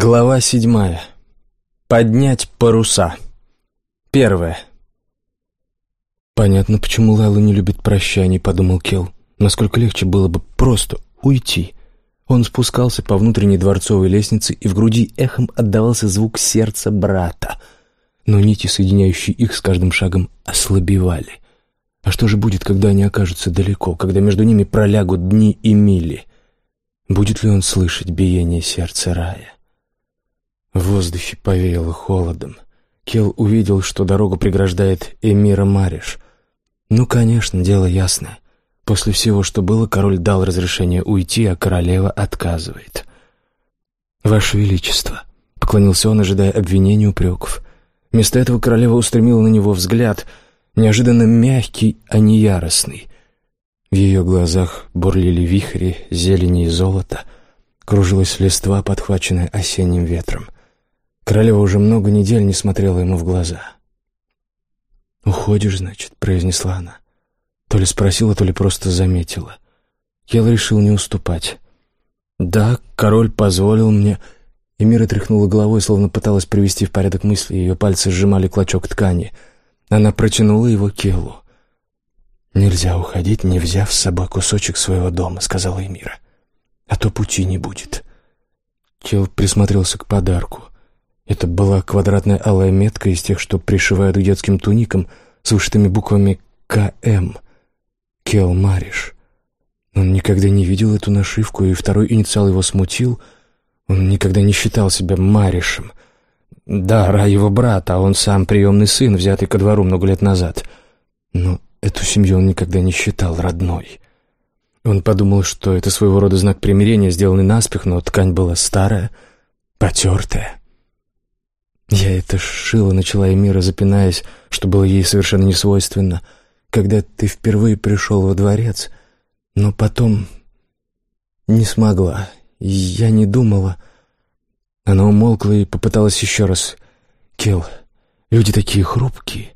Глава седьмая. Поднять паруса. Первое. «Понятно, почему Лайла не любит прощаний», — подумал Келл. «Насколько легче было бы просто уйти». Он спускался по внутренней дворцовой лестнице, и в груди эхом отдавался звук сердца брата. Но нити, соединяющие их с каждым шагом, ослабевали. А что же будет, когда они окажутся далеко, когда между ними пролягут дни и мили? Будет ли он слышать биение сердца рая? В воздухе повеяло холодом. Кел увидел, что дорогу преграждает Эмира Мариш. Ну, конечно, дело ясное. После всего, что было, король дал разрешение уйти, а королева отказывает. «Ваше Величество», — поклонился он, ожидая обвинений упреков. Вместо этого королева устремила на него взгляд, неожиданно мягкий, а не яростный. В ее глазах бурлили вихри зелени и золота, кружилась листва, подхваченная осенним ветром — Королева уже много недель не смотрела ему в глаза. «Уходишь, значит», — произнесла она. То ли спросила, то ли просто заметила. Кел решил не уступать. «Да, король позволил мне...» Эмира тряхнула головой, словно пыталась привести в порядок мысли. Ее пальцы сжимали клочок ткани. Она протянула его Келу. «Нельзя уходить, не взяв с собой кусочек своего дома», — сказала Эмира. «А то пути не будет». Кел присмотрелся к подарку. Это была квадратная алая метка из тех, что пришивают к детским туникам с вышитыми буквами «КМ». Кел Мариш. Он никогда не видел эту нашивку, и второй инициал его смутил. Он никогда не считал себя Маришем. Да, Ра его брат, а он сам приемный сын, взятый ко двору много лет назад. Но эту семью он никогда не считал родной. Он подумал, что это своего рода знак примирения, сделанный наспех, но ткань была старая, потертая. «Я это шила», — начала Эмира, запинаясь, что было ей совершенно не свойственно, «когда ты впервые пришел во дворец, но потом не смогла, я не думала». Она умолкла и попыталась еще раз. «Кел, люди такие хрупкие,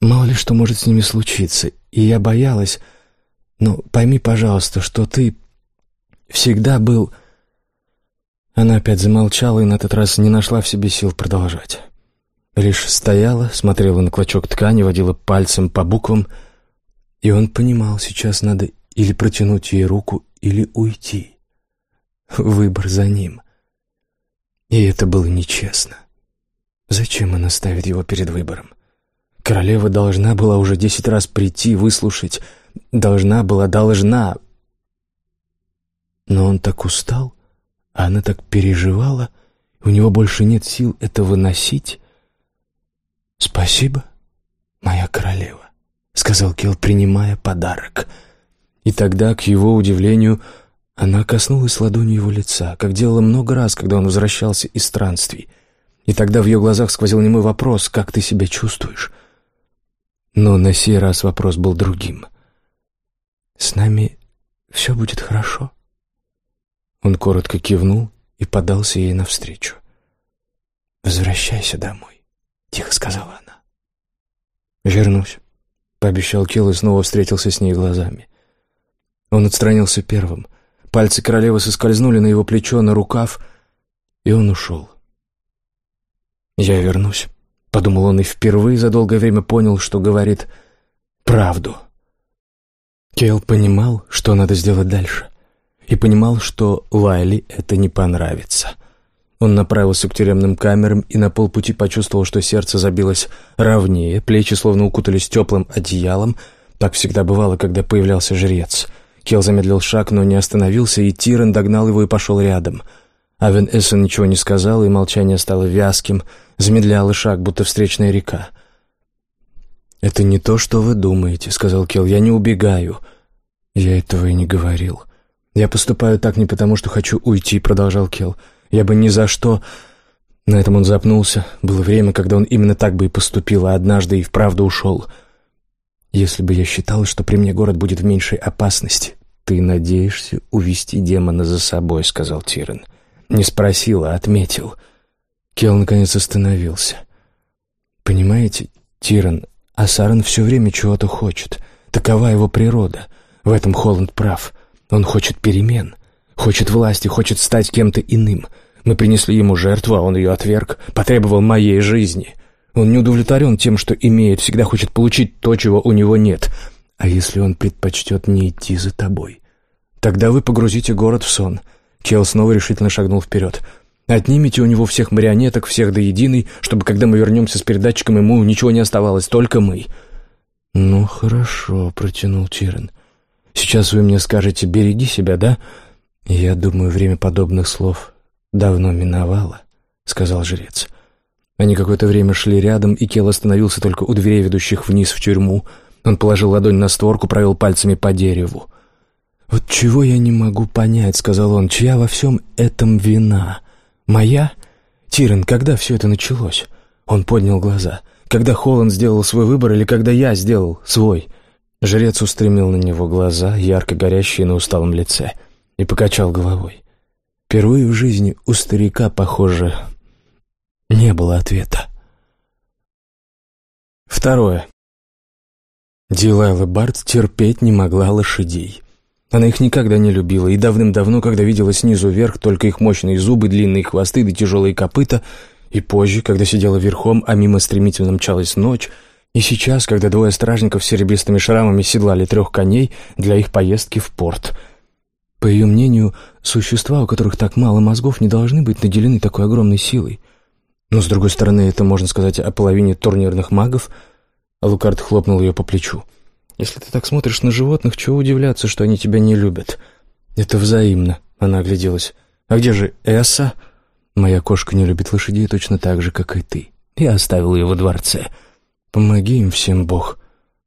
мало ли что может с ними случиться, и я боялась, но пойми, пожалуйста, что ты всегда был...» Она опять замолчала и на этот раз не нашла в себе сил продолжать. Лишь стояла, смотрела на клочок ткани, водила пальцем по буквам, и он понимал, сейчас надо или протянуть ей руку, или уйти. Выбор за ним. И это было нечестно. Зачем она ставит его перед выбором? Королева должна была уже десять раз прийти, выслушать. Должна была, должна. Но он так устал, а она так переживала, у него больше нет сил это выносить. «Спасибо, моя королева», — сказал Кел, принимая подарок. И тогда, к его удивлению, она коснулась ладонью его лица, как делала много раз, когда он возвращался из странствий. И тогда в ее глазах сквозил немой вопрос «Как ты себя чувствуешь?» Но на сей раз вопрос был другим. «С нами все будет хорошо?» Он коротко кивнул и подался ей навстречу. «Возвращайся домой», — тихо сказала она. «Вернусь», — пообещал Килл и снова встретился с ней глазами. Он отстранился первым. Пальцы королевы соскользнули на его плечо, на рукав, и он ушел. «Я вернусь», — подумал он и впервые за долгое время понял, что говорит правду. Кейл понимал, что надо сделать дальше и понимал, что Лайли это не понравится. Он направился к тюремным камерам и на полпути почувствовал, что сердце забилось ровнее, плечи словно укутались теплым одеялом. Так всегда бывало, когда появлялся жрец. Кел замедлил шаг, но не остановился, и Тиран догнал его и пошел рядом. Авен Эссен ничего не сказал, и молчание стало вязким, замедляло шаг, будто встречная река. «Это не то, что вы думаете», — сказал Кел. «Я не убегаю». «Я этого и не говорил». «Я поступаю так не потому, что хочу уйти», — продолжал Келл. «Я бы ни за что...» На этом он запнулся. Было время, когда он именно так бы и поступил, а однажды и вправду ушел. «Если бы я считал, что при мне город будет в меньшей опасности...» «Ты надеешься увести демона за собой», — сказал Тирен. Не спросил, а отметил. Келл наконец остановился. «Понимаете, Тирен, Асаран все время чего-то хочет. Такова его природа. В этом Холланд прав». Он хочет перемен, хочет власти, хочет стать кем-то иным. Мы принесли ему жертву, а он ее отверг, потребовал моей жизни. Он не удовлетворен тем, что имеет, всегда хочет получить то, чего у него нет. А если он предпочтет не идти за тобой? Тогда вы погрузите город в сон. Кел снова решительно шагнул вперед. Отнимите у него всех марионеток, всех до единой, чтобы, когда мы вернемся с передатчиком, ему ничего не оставалось, только мы. «Ну, хорошо», — протянул Тирен. «Сейчас вы мне скажете, береги себя, да?» «Я думаю, время подобных слов давно миновало», — сказал жрец. Они какое-то время шли рядом, и Кел остановился только у дверей, ведущих вниз в тюрьму. Он положил ладонь на створку, провел пальцами по дереву. «Вот чего я не могу понять», — сказал он, — «чья во всем этом вина? Моя? Тирен, когда все это началось?» Он поднял глаза. «Когда Холланд сделал свой выбор или когда я сделал свой?» Жрец устремил на него глаза, ярко горящие на усталом лице, и покачал головой. Впервые в жизни у старика, похоже, не было ответа. Второе. Дилайла Барт терпеть не могла лошадей. Она их никогда не любила, и давным-давно, когда видела снизу вверх только их мощные зубы, длинные хвосты да тяжелые копыта, и позже, когда сидела верхом, а мимо стремительно мчалась ночь, и сейчас, когда двое стражников с серебристыми шрамами седлали трех коней для их поездки в порт. По ее мнению, существа, у которых так мало мозгов, не должны быть наделены такой огромной силой. Но, с другой стороны, это можно сказать о половине турнирных магов. Лукард хлопнул ее по плечу. Если ты так смотришь на животных, чего удивляться, что они тебя не любят? Это взаимно, она огляделась. А где же Эсса? Моя кошка не любит лошадей точно так же, как и ты. Я оставил ее во дворце. Помоги им всем, Бог.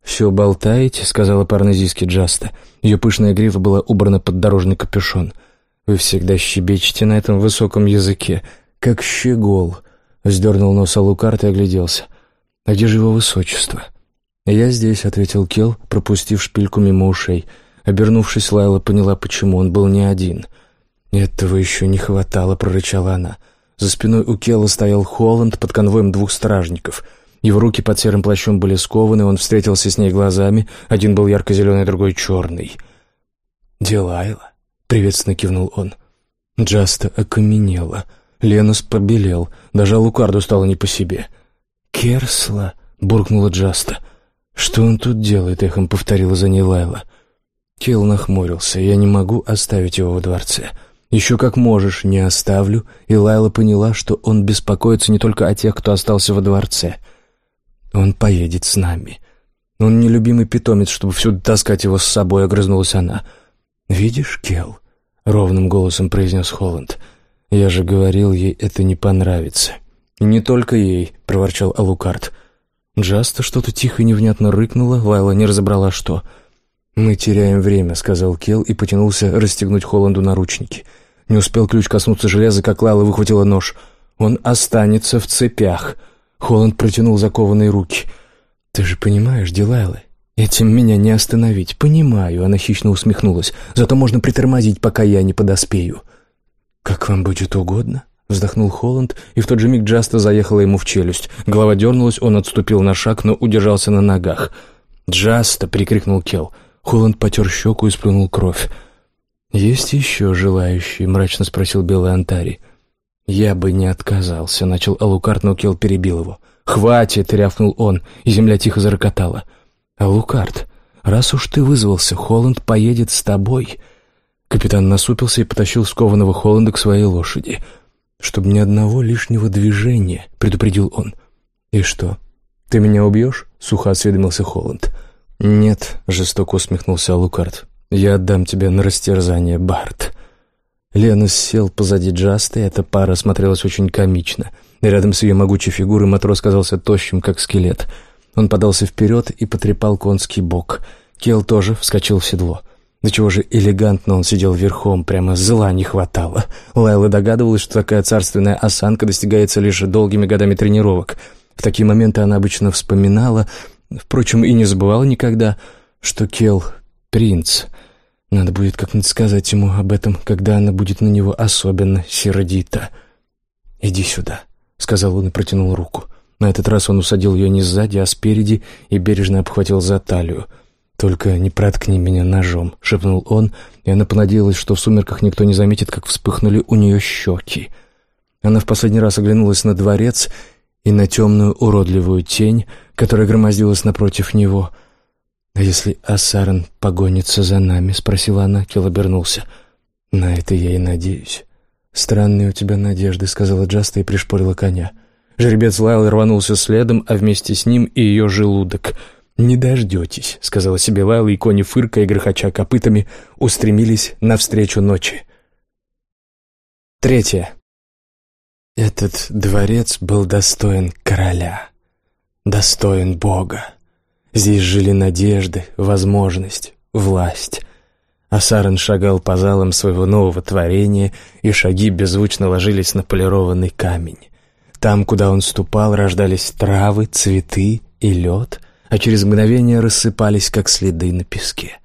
«Все болтаете?» — сказала парнезийски Джаста. Ее пышная грива была убрана под дорожный капюшон. «Вы всегда щебечете на этом высоком языке, как щегол», — вздернул нос Алукарт и огляделся. «А где же его высочество?» «Я здесь», — ответил Кел, пропустив шпильку мимо ушей. Обернувшись, Лайла поняла, почему он был не один. «Этого еще не хватало», — прорычала она. За спиной у Келла стоял Холланд под конвоем двух стражников. Его руки под серым плащом были скованы, он встретился с ней глазами. Один был ярко-зеленый, другой черный. «Дилайла», — приветственно кивнул он. Джаста окаменела. Ленос побелел. Даже Лукарду стало не по себе. «Керсла», — буркнула Джаста. «Что он тут делает?» — эхом повторила за ней Лайла. Килл нахмурился. «Я не могу оставить его во дворце». «Еще как можешь, не оставлю». И Лайла поняла, что он беспокоится не только о тех, кто остался во дворце. «Он поедет с нами». «Он нелюбимый питомец, чтобы всюду таскать его с собой», — огрызнулась она. «Видишь, Келл?» — ровным голосом произнес Холланд. «Я же говорил, ей это не понравится». «И не только ей», — проворчал Алукард. Джаста что-то тихо и невнятно рыкнула, Лайла не разобрала, что. «Мы теряем время», — сказал Кел и потянулся расстегнуть Холланду наручники. Не успел ключ коснуться железа, как Лайла выхватила нож. «Он останется в цепях». Холланд протянул закованные руки. «Ты же понимаешь, Дилайла, этим меня не остановить». «Понимаю», — она хищно усмехнулась. «Зато можно притормозить, пока я не подоспею». «Как вам будет угодно», Вздохнул Холланд, и в тот же миг Джаста заехала ему в челюсть. Голова дернулась, он отступил на шаг, но удержался на ногах. «Джаста!» — прикрикнул Келл. Холланд потер щеку и сплюнул кровь. «Есть еще желающие?» — мрачно спросил Белый Антари. «Я бы не отказался», — начал Алукард, но Келл перебил его. «Хватит!» — рявкнул он, и земля тихо зарокотала. «Алукард, раз уж ты вызвался, Холланд поедет с тобой». Капитан насупился и потащил скованного Холланда к своей лошади — чтобы ни одного лишнего движения», — предупредил он. «И что, ты меня убьешь?» — сухо осведомился Холланд. «Нет», — жестоко усмехнулся Алукард. «Я отдам тебя на растерзание, Барт». Ленос сел позади Джаста, и эта пара смотрелась очень комично. рядом с ее могучей фигурой матрос казался тощим, как скелет. Он подался вперед и потрепал конский бок. Кел тоже вскочил в седло. До чего же элегантно он сидел верхом, прямо зла не хватало. Лайла догадывалась, что такая царственная осанка достигается лишь долгими годами тренировок. В такие моменты она обычно вспоминала, впрочем, и не забывала никогда, что Кел — принц. Надо будет как-нибудь сказать ему об этом, когда она будет на него особенно сердита. «Иди сюда», — сказал он и протянул руку. На этот раз он усадил ее не сзади, а спереди и бережно обхватил за талию — «Только не проткни меня ножом», — шепнул он, и она понадеялась, что в сумерках никто не заметит, как вспыхнули у нее щеки. Она в последний раз оглянулась на дворец и на темную уродливую тень, которая громоздилась напротив него. «А если Асаран погонится за нами?» — спросила она. Кел обернулся. «На это я и надеюсь». «Странные у тебя надежды», — сказала Джаста и пришпорила коня. Жеребец Лайл рванулся следом, а вместе с ним и ее желудок. «Не дождетесь», — сказала себе Лайла, и кони, фыркая и грохоча копытами, устремились навстречу ночи. Третье. Этот дворец был достоин короля, достоин Бога. Здесь жили надежды, возможность, власть. Асарен шагал по залам своего нового творения, и шаги беззвучно ложились на полированный камень. Там, куда он ступал, рождались травы, цветы и лед, а через мгновение рассыпались, как следы на песке.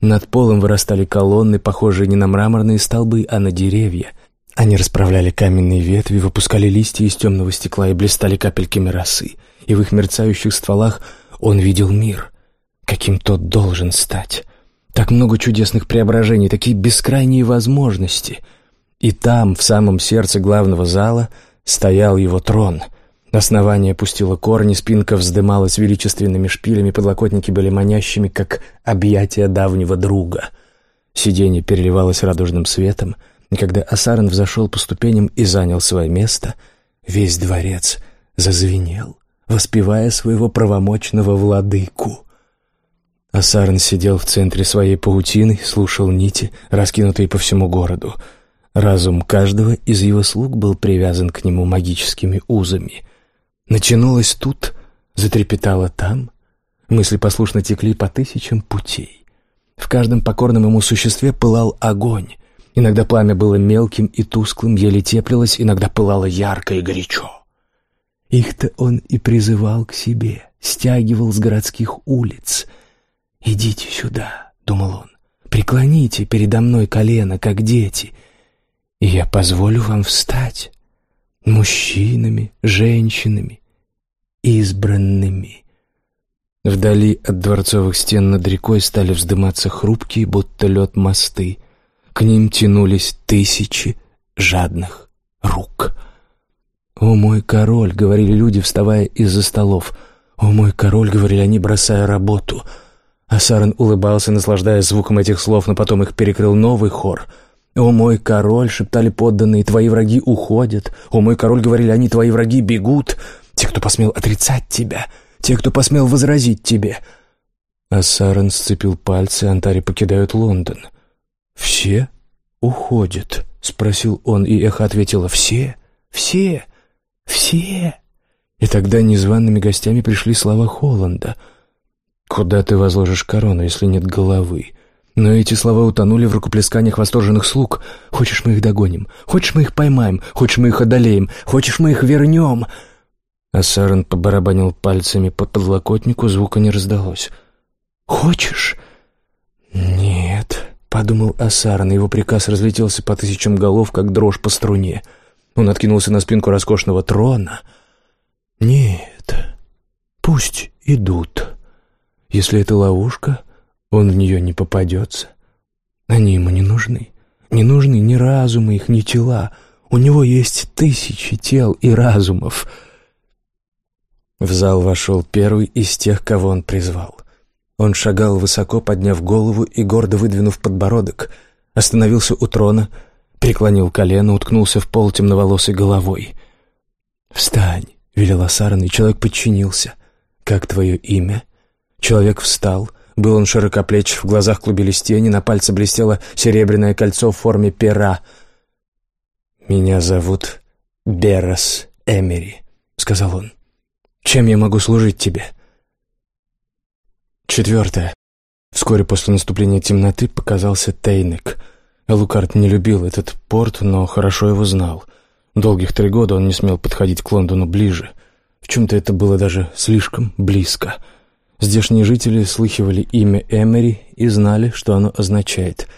Над полом вырастали колонны, похожие не на мраморные столбы, а на деревья. Они расправляли каменные ветви, выпускали листья из темного стекла и блистали капельками росы. И в их мерцающих стволах он видел мир, каким тот должен стать. Так много чудесных преображений, такие бескрайние возможности. И там, в самом сердце главного зала, стоял его трон. Основание пустило корни, спинка вздымалась величественными шпилями, подлокотники были манящими, как объятия давнего друга. Сиденье переливалось радужным светом, и когда Асарен взошел по ступеням и занял свое место, весь дворец зазвенел, воспевая своего правомочного владыку. Асарн сидел в центре своей паутины, слушал нити, раскинутые по всему городу. Разум каждого из его слуг был привязан к нему магическими узами. Начинулось тут, затрепетало там. Мысли послушно текли по тысячам путей. В каждом покорном ему существе пылал огонь. Иногда пламя было мелким и тусклым, еле теплилось, иногда пылало ярко и горячо. Их-то он и призывал к себе, стягивал с городских улиц — «Идите сюда», — думал он, — «преклоните передо мной колено, как дети, и я позволю вам встать мужчинами, женщинами, избранными». Вдали от дворцовых стен над рекой стали вздыматься хрупкие, будто лед мосты. К ним тянулись тысячи жадных рук. «О мой король!» — говорили люди, вставая из-за столов. «О мой король!» — говорили они, бросая работу — а улыбался, наслаждаясь звуком этих слов, но потом их перекрыл новый хор. «О мой король!» — шептали подданные, «твои враги уходят». «О мой король!» — говорили они, «твои враги бегут». «Те, кто посмел отрицать тебя, те, кто посмел возразить тебе». А сцепил пальцы, Антари покидают Лондон. «Все уходят?» — спросил он, и эхо ответило «Все, все, все». И тогда незваными гостями пришли слова Холланда — «Куда ты возложишь корону, если нет головы?» Но эти слова утонули в рукоплесканиях восторженных слуг. «Хочешь, мы их догоним? Хочешь, мы их поймаем? Хочешь, мы их одолеем? Хочешь, мы их вернем?» А Сарен побарабанил пальцами по подлокотнику, звука не раздалось. «Хочешь?» «Нет», — подумал Асарен, его приказ разлетелся по тысячам голов, как дрожь по струне. Он откинулся на спинку роскошного трона. «Нет, пусть идут». Если это ловушка, он в нее не попадется. Они ему не нужны. Не нужны ни разумы их, ни тела. У него есть тысячи тел и разумов. В зал вошел первый из тех, кого он призвал. Он шагал высоко, подняв голову и гордо выдвинув подбородок, остановился у трона, преклонил колено, уткнулся в пол темноволосой головой. «Встань!» — велел Асаран, и человек подчинился. «Как твое имя?» Человек встал. Был он широкоплеч, в глазах клубились тени, на пальце блестело серебряное кольцо в форме пера. «Меня зовут Берас Эмери», — сказал он. «Чем я могу служить тебе?» Четвертое. Вскоре после наступления темноты показался Тейнек. Элукард не любил этот порт, но хорошо его знал. Долгих три года он не смел подходить к Лондону ближе. В чем-то это было даже слишком близко — Здешние жители слыхивали имя Эмери и знали, что оно означает.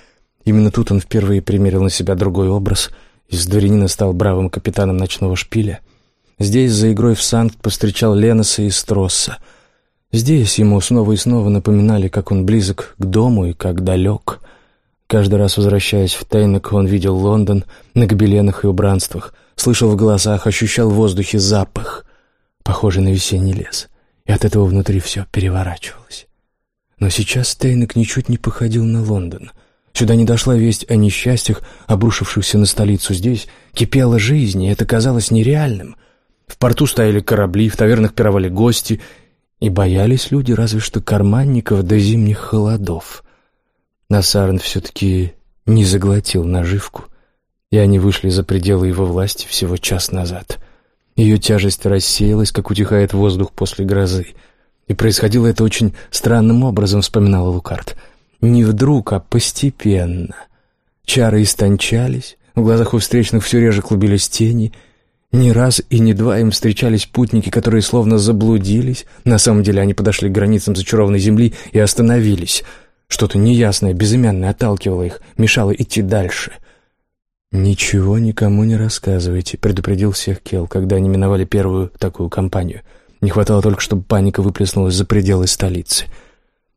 Именно тут он впервые примерил на себя другой образ. Из дворянина стал бравым капитаном ночного шпиля. Здесь за игрой в Санкт повстречал Леноса и Стросса. Здесь ему снова и снова напоминали, как он близок к дому и как далек. Каждый раз возвращаясь в Тейнок, он видел Лондон на гобеленах и убранствах, слышал в голосах, ощущал в воздухе запах, похожий на весенний лес, и от этого внутри все переворачивалось. Но сейчас Стейнек ничуть не походил на Лондон. Сюда не дошла весть о несчастьях, обрушившихся на столицу. Здесь кипела жизнь, и это казалось нереальным. В порту стояли корабли, в тавернах пировали гости, и боялись люди разве что карманников до зимних холодов. Насарн все-таки не заглотил наживку, и они вышли за пределы его власти всего час назад. Ее тяжесть рассеялась, как утихает воздух после грозы. И происходило это очень странным образом, вспоминал Лукард. Не вдруг, а постепенно. Чары истончались, в глазах у встречных все реже клубились тени — не раз и не два им встречались путники, которые словно заблудились. На самом деле они подошли к границам зачарованной земли и остановились. Что-то неясное, безымянное отталкивало их, мешало идти дальше. «Ничего никому не рассказывайте», — предупредил всех Кел, когда они миновали первую такую компанию. Не хватало только, чтобы паника выплеснулась за пределы столицы.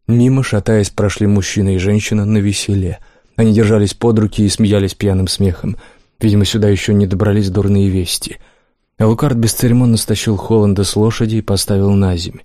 Мимо, шатаясь, прошли мужчина и женщина на веселе. Они держались под руки и смеялись пьяным смехом — Видимо, сюда еще не добрались дурные вести. Алукард бесцеремонно стащил Холланда с лошади и поставил на земь.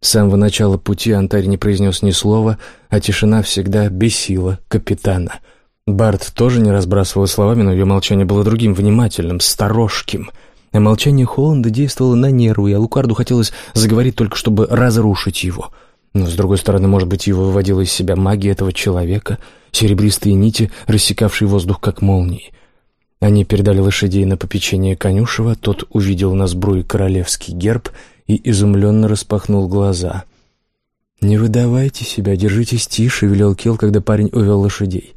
С самого начала пути Антарь не произнес ни слова, а тишина всегда бесила капитана. Барт тоже не разбрасывал словами, но ее молчание было другим, внимательным, сторожким. А молчание Холланда действовало на нервы, и Алукарду хотелось заговорить только, чтобы разрушить его. Но, с другой стороны, может быть, его выводила из себя магия этого человека, серебристые нити, рассекавшие воздух как молнии. Они передали лошадей на попечение Конюшева, тот увидел на сбруе королевский герб и изумленно распахнул глаза. «Не выдавайте себя, держитесь тише», — велел Кел, когда парень увел лошадей.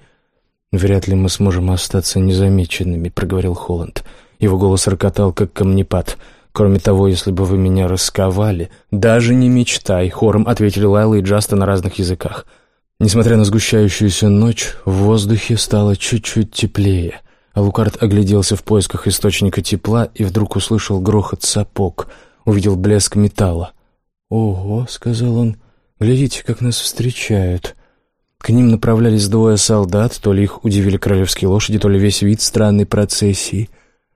«Вряд ли мы сможем остаться незамеченными», — проговорил Холланд. Его голос рокотал, как камнепад. «Кроме того, если бы вы меня расковали...» «Даже не мечтай», — хором ответили Лайла и Джаста на разных языках. Несмотря на сгущающуюся ночь, в воздухе стало чуть-чуть теплее — Алукард огляделся в поисках источника тепла и вдруг услышал грохот сапог, увидел блеск металла. «Ого», — сказал он, — «глядите, как нас встречают». К ним направлялись двое солдат, то ли их удивили королевские лошади, то ли весь вид странной процессии.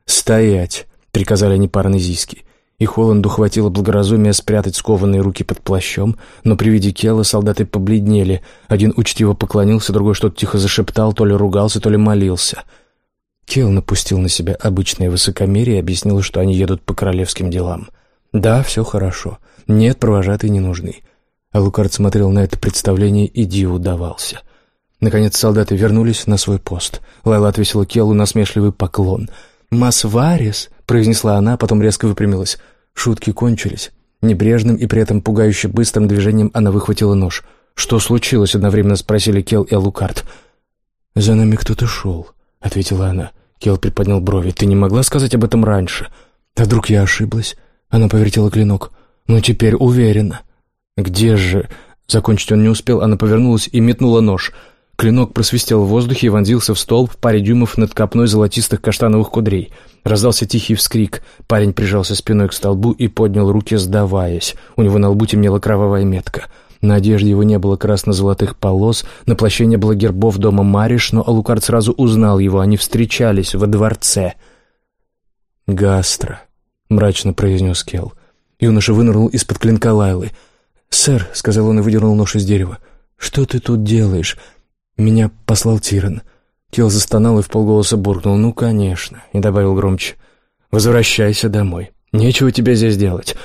«Стоять!» — приказали они парнезийски. И Холланду хватило благоразумия спрятать скованные руки под плащом, но при виде Кела солдаты побледнели. Один учтиво поклонился, другой что-то тихо зашептал, то ли ругался, то ли молился — Кел напустил на себя обычное высокомерие и объяснил, что они едут по королевским делам. «Да, все хорошо. Нет, провожатые не нужны». А Лукард смотрел на это представление и диву давался. Наконец солдаты вернулись на свой пост. Лайла отвесила Келу насмешливый поклон. «Масварис!» — произнесла она, потом резко выпрямилась. Шутки кончились. Небрежным и при этом пугающе быстрым движением она выхватила нож. «Что случилось?» — одновременно спросили Кел и Алукард. «За нами кто-то шел», — ответила она. Кел приподнял брови. «Ты не могла сказать об этом раньше?» «А вдруг я ошиблась?» Она повертела клинок. «Ну, теперь уверена». «Где же...» Закончить он не успел, она повернулась и метнула нож. Клинок просвистел в воздухе и вонзился в столб в паре дюймов над копной золотистых каштановых кудрей. Раздался тихий вскрик. Парень прижался спиной к столбу и поднял руки, сдаваясь. У него на лбу темнела кровавая метка. На одежде его не было красно-золотых полос, на плаще не было гербов дома Мариш, но Алукард сразу узнал его, они встречались во дворце. «Гастро», — мрачно произнес Келл. Юноша вынырнул из-под клинка Лайлы. «Сэр», — сказал он и выдернул нож из дерева, — «что ты тут делаешь?» «Меня послал Тиран». Келл застонал и вполголоса буркнул «Ну, конечно», и добавил громче. «Возвращайся домой. Нечего тебе здесь делать.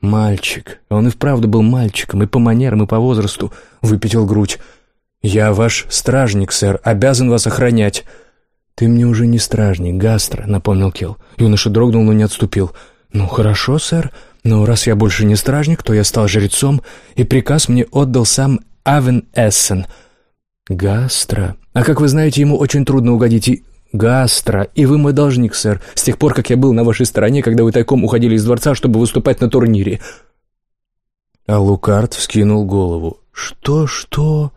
Мальчик. Он и вправду был мальчиком, и по манерам, и по возрасту. Выпятил грудь. «Я ваш стражник, сэр, обязан вас охранять». «Ты мне уже не стражник, Гастро», — напомнил Келл. Юноша дрогнул, но не отступил. «Ну, хорошо, сэр, но раз я больше не стражник, то я стал жрецом, и приказ мне отдал сам Авен Эссен». «Гастро. А как вы знаете, ему очень трудно угодить, и «Гастро, и вы мой должник, сэр, с тех пор, как я был на вашей стороне, когда вы тайком уходили из дворца, чтобы выступать на турнире». А Лукард вскинул голову. «Что, что?»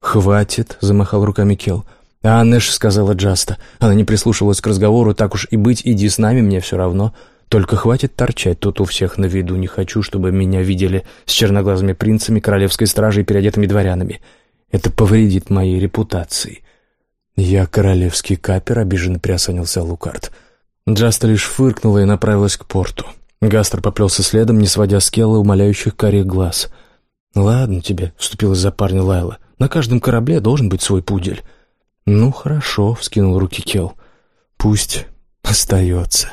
«Хватит», — замахал руками Кел. «А Аннеш сказала Джаста. Она не прислушивалась к разговору, так уж и быть, иди с нами, мне все равно. Только хватит торчать тут у всех на виду. Не хочу, чтобы меня видели с черноглазыми принцами, королевской стражей и переодетыми дворянами. Это повредит моей репутации». «Я королевский капер», — обиженно приосанился Лукард. Джаста лишь фыркнула и направилась к порту. Гастер поплелся следом, не сводя с Келла умоляющих карих глаз. «Ладно тебе», — вступила за парня Лайла. «На каждом корабле должен быть свой пудель». «Ну, хорошо», — вскинул руки Келл. «Пусть остается».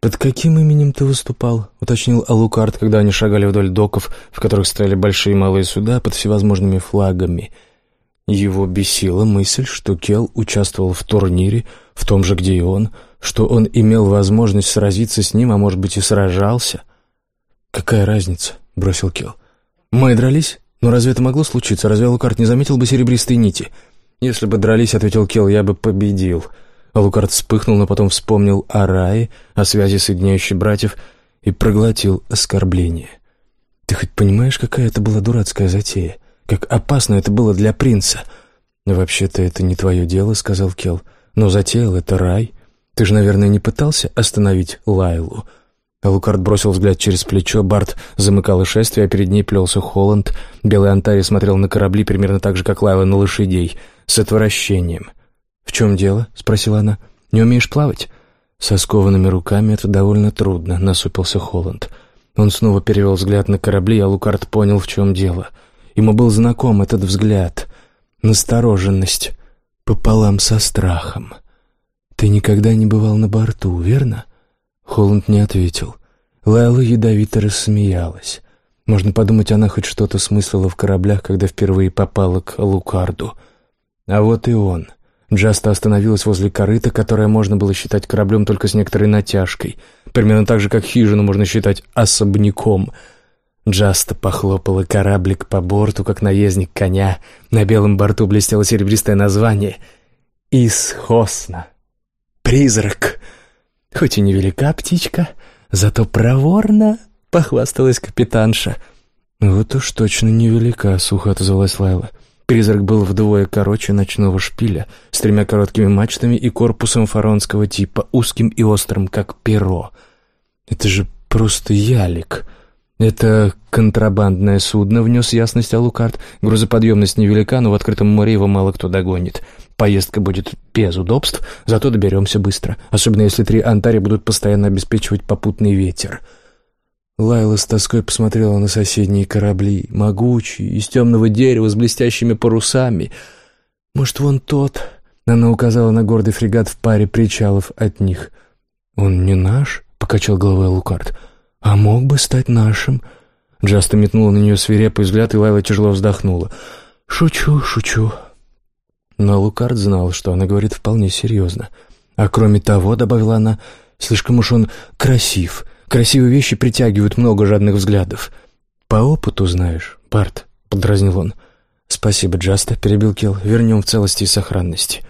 «Под каким именем ты выступал?» — уточнил Алукард, когда они шагали вдоль доков, в которых стояли большие и малые суда под всевозможными флагами. Его бесила мысль, что Кел участвовал в турнире, в том же, где и он, что он имел возможность сразиться с ним, а может быть и сражался. «Какая разница?» — бросил Кел. «Мы дрались? Но разве это могло случиться? Разве Алукард не заметил бы серебристые нити?» «Если бы дрались, — ответил Кел, — я бы победил». Алукард вспыхнул, но потом вспомнил о рае, о связи соединяющей братьев, и проглотил оскорбление. «Ты хоть понимаешь, какая это была дурацкая затея? Как опасно это было для принца?» «Вообще-то это не твое дело», — сказал Кел. «Но затеял это рай. Ты же, наверное, не пытался остановить Лайлу?» Алукард бросил взгляд через плечо, Барт замыкал шествие, а перед ней плелся Холланд. Белый Антари смотрел на корабли примерно так же, как Лайла на лошадей, с отвращением. «В чем дело?» — спросила она. «Не умеешь плавать?» «Со скованными руками это довольно трудно», — насупился Холланд. Он снова перевел взгляд на корабли, а Лукард понял, в чем дело. Ему был знаком этот взгляд. Настороженность пополам со страхом. «Ты никогда не бывал на борту, верно?» Холланд не ответил. Лайла ядовито рассмеялась. Можно подумать, она хоть что-то смыслила в кораблях, когда впервые попала к Лукарду. А вот и он. Джаста остановилась возле корыта, которое можно было считать кораблем только с некоторой натяжкой. Примерно так же, как хижину можно считать особняком. Джаста похлопала кораблик по борту, как наездник коня. На белом борту блестело серебристое название «Исхосна». «Призрак». Хоть и невелика птичка, зато проворно, — похвасталась капитанша. «Вот уж точно невелика», — сухо отозвалась Лайла. Призрак был вдвое короче ночного шпиля, с тремя короткими мачтами и корпусом фаронского типа, узким и острым, как перо. «Это же просто ялик!» «Это контрабандное судно», — внес ясность Алукарт. «Грузоподъемность невелика, но в открытом море его мало кто догонит. Поездка будет без удобств, зато доберемся быстро, особенно если три антари будут постоянно обеспечивать попутный ветер». Лайла с тоской посмотрела на соседние корабли, могучие, из темного дерева, с блестящими парусами. «Может, вон тот?» Она указала на гордый фрегат в паре причалов от них. «Он не наш?» — покачал головой Лукард. «А мог бы стать нашим?» Джаста метнула на нее свирепый взгляд, и Лайла тяжело вздохнула. «Шучу, шучу». Но Лукард знал, что она говорит вполне серьезно. «А кроме того», — добавила она, — «слишком уж он красив». Красивые вещи притягивают много жадных взглядов. По опыту знаешь, Барт, — подразнил он. Спасибо, Джаста, — перебил Кел. Вернем в целости и сохранности.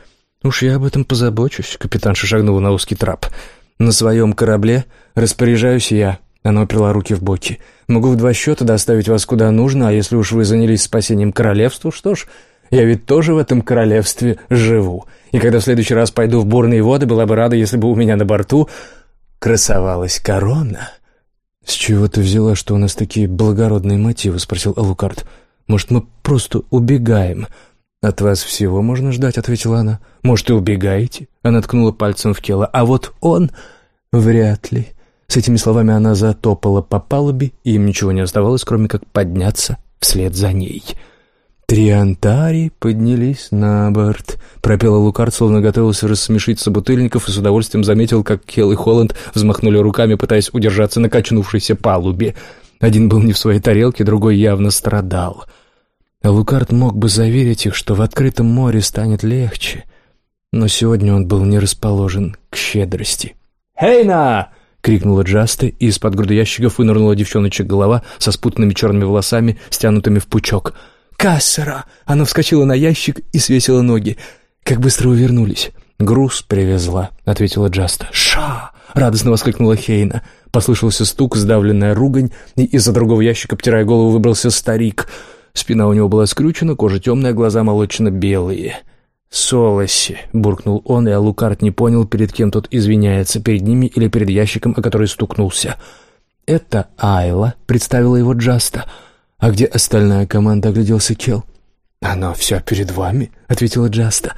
Уж я об этом позабочусь, — капитан шагнула на узкий трап. На своем корабле распоряжаюсь я. Она оперла руки в боки. Могу в два счета доставить вас куда нужно, а если уж вы занялись спасением королевства, что ж, я ведь тоже в этом королевстве живу. И когда в следующий раз пойду в бурные воды, была бы рада, если бы у меня на борту красовалась корона. «С чего ты взяла, что у нас такие благородные мотивы?» — спросил Алукард. «Может, мы просто убегаем?» «От вас всего можно ждать», — ответила она. «Может, и убегаете?» — она ткнула пальцем в Кела. «А вот он...» «Вряд ли». С этими словами она затопала по палубе, и им ничего не оставалось, кроме как подняться вслед за ней. «Три антари поднялись на борт», — пропела Лукард, словно готовился рассмешить собутыльников, и с удовольствием заметил, как Келл и Холланд взмахнули руками, пытаясь удержаться на качнувшейся палубе. Один был не в своей тарелке, другой явно страдал. Лукард мог бы заверить их, что в открытом море станет легче, но сегодня он был не расположен к щедрости. «Хейна!» — крикнула Джаста, и из-под груды ящиков вынырнула девчоночек голова со спутанными черными волосами, стянутыми в пучок — Кассера!» Она вскочила на ящик и свесила ноги. «Как быстро вы вернулись?» «Груз привезла», — ответила Джаста. «Ша!» — радостно воскликнула Хейна. Послышался стук, сдавленная ругань, и из-за другого ящика, обтирая голову, выбрался старик. Спина у него была скрючена, кожа темная, глаза молочно-белые. «Солоси!» — буркнул он, и Алукарт не понял, перед кем тот извиняется, перед ними или перед ящиком, о который стукнулся. «Это Айла», — представила его Джаста. «Айла». «А где остальная команда?» — огляделся Кел. «Оно все перед вами», — ответила Джаста.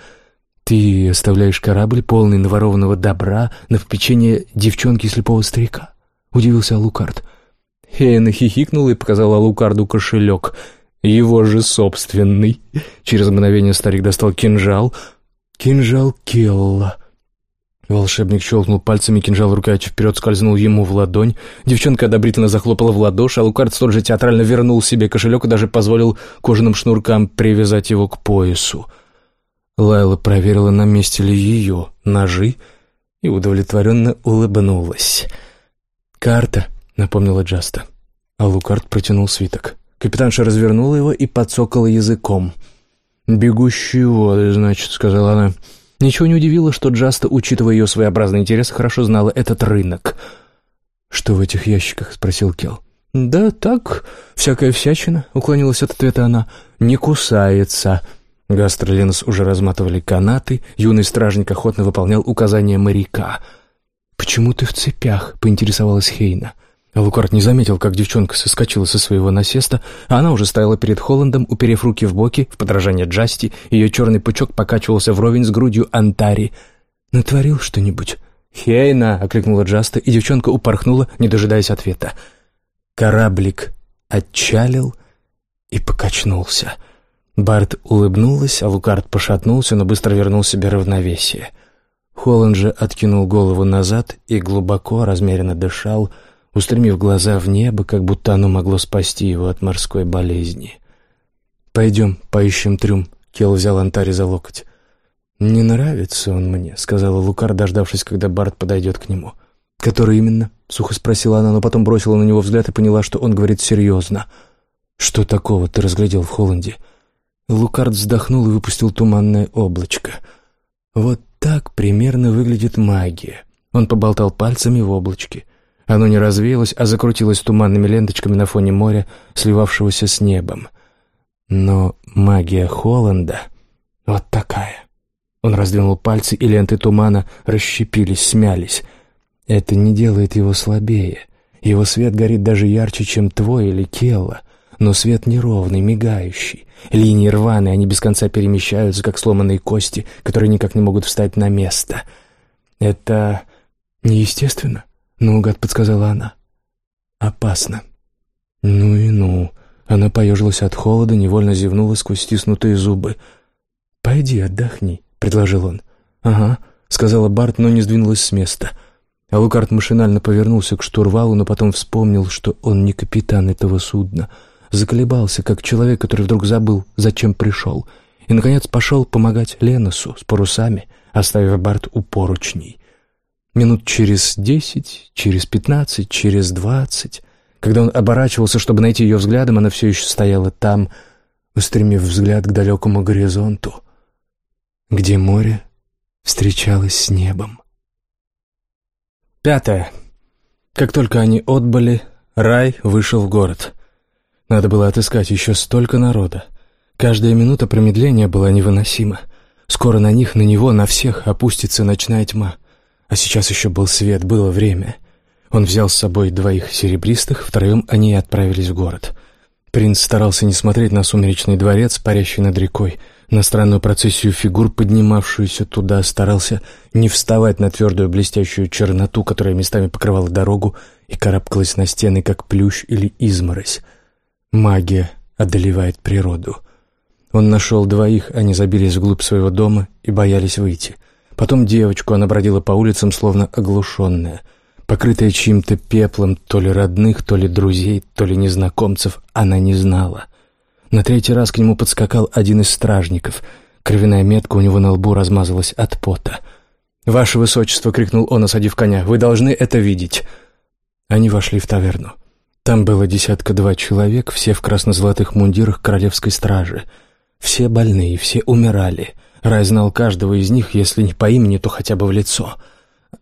Ты оставляешь корабль, полный наворованного добра, на попечение девчонки слепого старика?» — удивился Алукард. Хейна хихикнула и показала Алукарду кошелек. Его же собственный. Через мгновение старик достал кинжал. Кинжал Келла. Волшебник щелкнул пальцами, кинжал рукоятью вперед скользнул ему в ладонь. Девчонка одобрительно захлопала в ладоши, а Лукард столь же театрально вернул себе кошелек и даже позволил кожаным шнуркам привязать его к поясу. Лайла проверила, на месте ли ее ножи, и удовлетворенно улыбнулась. «Карта», — напомнила Джаста. А Лукард протянул свиток. Капитанша развернула его и подсокала языком. «Бегущие воды, значит», — сказала она. Ничего не удивило, что Джаста, учитывая ее своеобразный интерес, хорошо знала этот рынок. «Что в этих ящиках?» — спросил Кел. «Да так, всякая всячина», — уклонилась от ответа она. «Не кусается». Гастроленос уже разматывали канаты, юный стражник охотно выполнял указания моряка. «Почему ты в цепях?» — поинтересовалась Хейна. Лукард не заметил, как девчонка соскочила со своего насеста, а она уже стояла перед Холландом, уперев руки в боки, в подражание Джасти, ее черный пучок покачивался вровень с грудью Антари. «Натворил что-нибудь?» «Хейна!» — окликнула Джаста, и девчонка упорхнула, не дожидаясь ответа. Кораблик отчалил и покачнулся. Барт улыбнулась, а Лукард пошатнулся, но быстро вернул себе равновесие. Холланд же откинул голову назад и глубоко, размеренно дышал, — устремив глаза в небо, как будто оно могло спасти его от морской болезни. «Пойдем, поищем трюм», — Кел взял Антари за локоть. «Не нравится он мне», — сказала Лукар, дождавшись, когда Барт подойдет к нему. «Который именно?» — сухо спросила она, но потом бросила на него взгляд и поняла, что он говорит серьезно. «Что такого ты разглядел в Холланде?» Лукард вздохнул и выпустил туманное облачко. «Вот так примерно выглядит магия». Он поболтал пальцами в облачке. Оно не развеялось, а закрутилось туманными ленточками на фоне моря, сливавшегося с небом. Но магия Холланда вот такая. Он раздвинул пальцы, и ленты тумана расщепились, смялись. Это не делает его слабее. Его свет горит даже ярче, чем твой или Келла. Но свет неровный, мигающий. Линии рваные, они без конца перемещаются, как сломанные кости, которые никак не могут встать на место. Это неестественно. «Наугад», — подсказала она. «Опасно». «Ну и ну». Она поежилась от холода, невольно зевнула сквозь стиснутые зубы. «Пойди, отдохни», — предложил он. «Ага», — сказала Барт, но не сдвинулась с места. А машинально повернулся к штурвалу, но потом вспомнил, что он не капитан этого судна. Заколебался, как человек, который вдруг забыл, зачем пришел. И, наконец, пошел помогать Леносу с парусами, оставив Барт у поручней. Минут через десять, через пятнадцать, через двадцать, когда он оборачивался, чтобы найти ее взглядом, она все еще стояла там, устремив взгляд к далекому горизонту, где море встречалось с небом. Пятое. Как только они отбыли, Рай вышел в город. Надо было отыскать еще столько народа. Каждая минута промедления была невыносима. Скоро на них, на него, на всех опустится ночная тьма — а сейчас еще был свет, было время. Он взял с собой двоих серебристых, втроем они отправились в город. Принц старался не смотреть на сумеречный дворец, парящий над рекой, на странную процессию фигур, поднимавшуюся туда, старался не вставать на твердую блестящую черноту, которая местами покрывала дорогу и карабкалась на стены, как плющ или изморозь. Магия одолевает природу. Он нашел двоих, они забились вглубь своего дома и боялись выйти — Потом девочку, она бродила по улицам, словно оглушенная, покрытая чьим-то пеплом, то ли родных, то ли друзей, то ли незнакомцев, она не знала. На третий раз к нему подскакал один из стражников. Кровяная метка у него на лбу размазалась от пота. «Ваше высочество!» — крикнул он, осадив коня. «Вы должны это видеть!» Они вошли в таверну. Там было десятка-два человек, все в красно-золотых мундирах королевской стражи. Все больные, все умирали — Рай знал каждого из них, если не по имени, то хотя бы в лицо.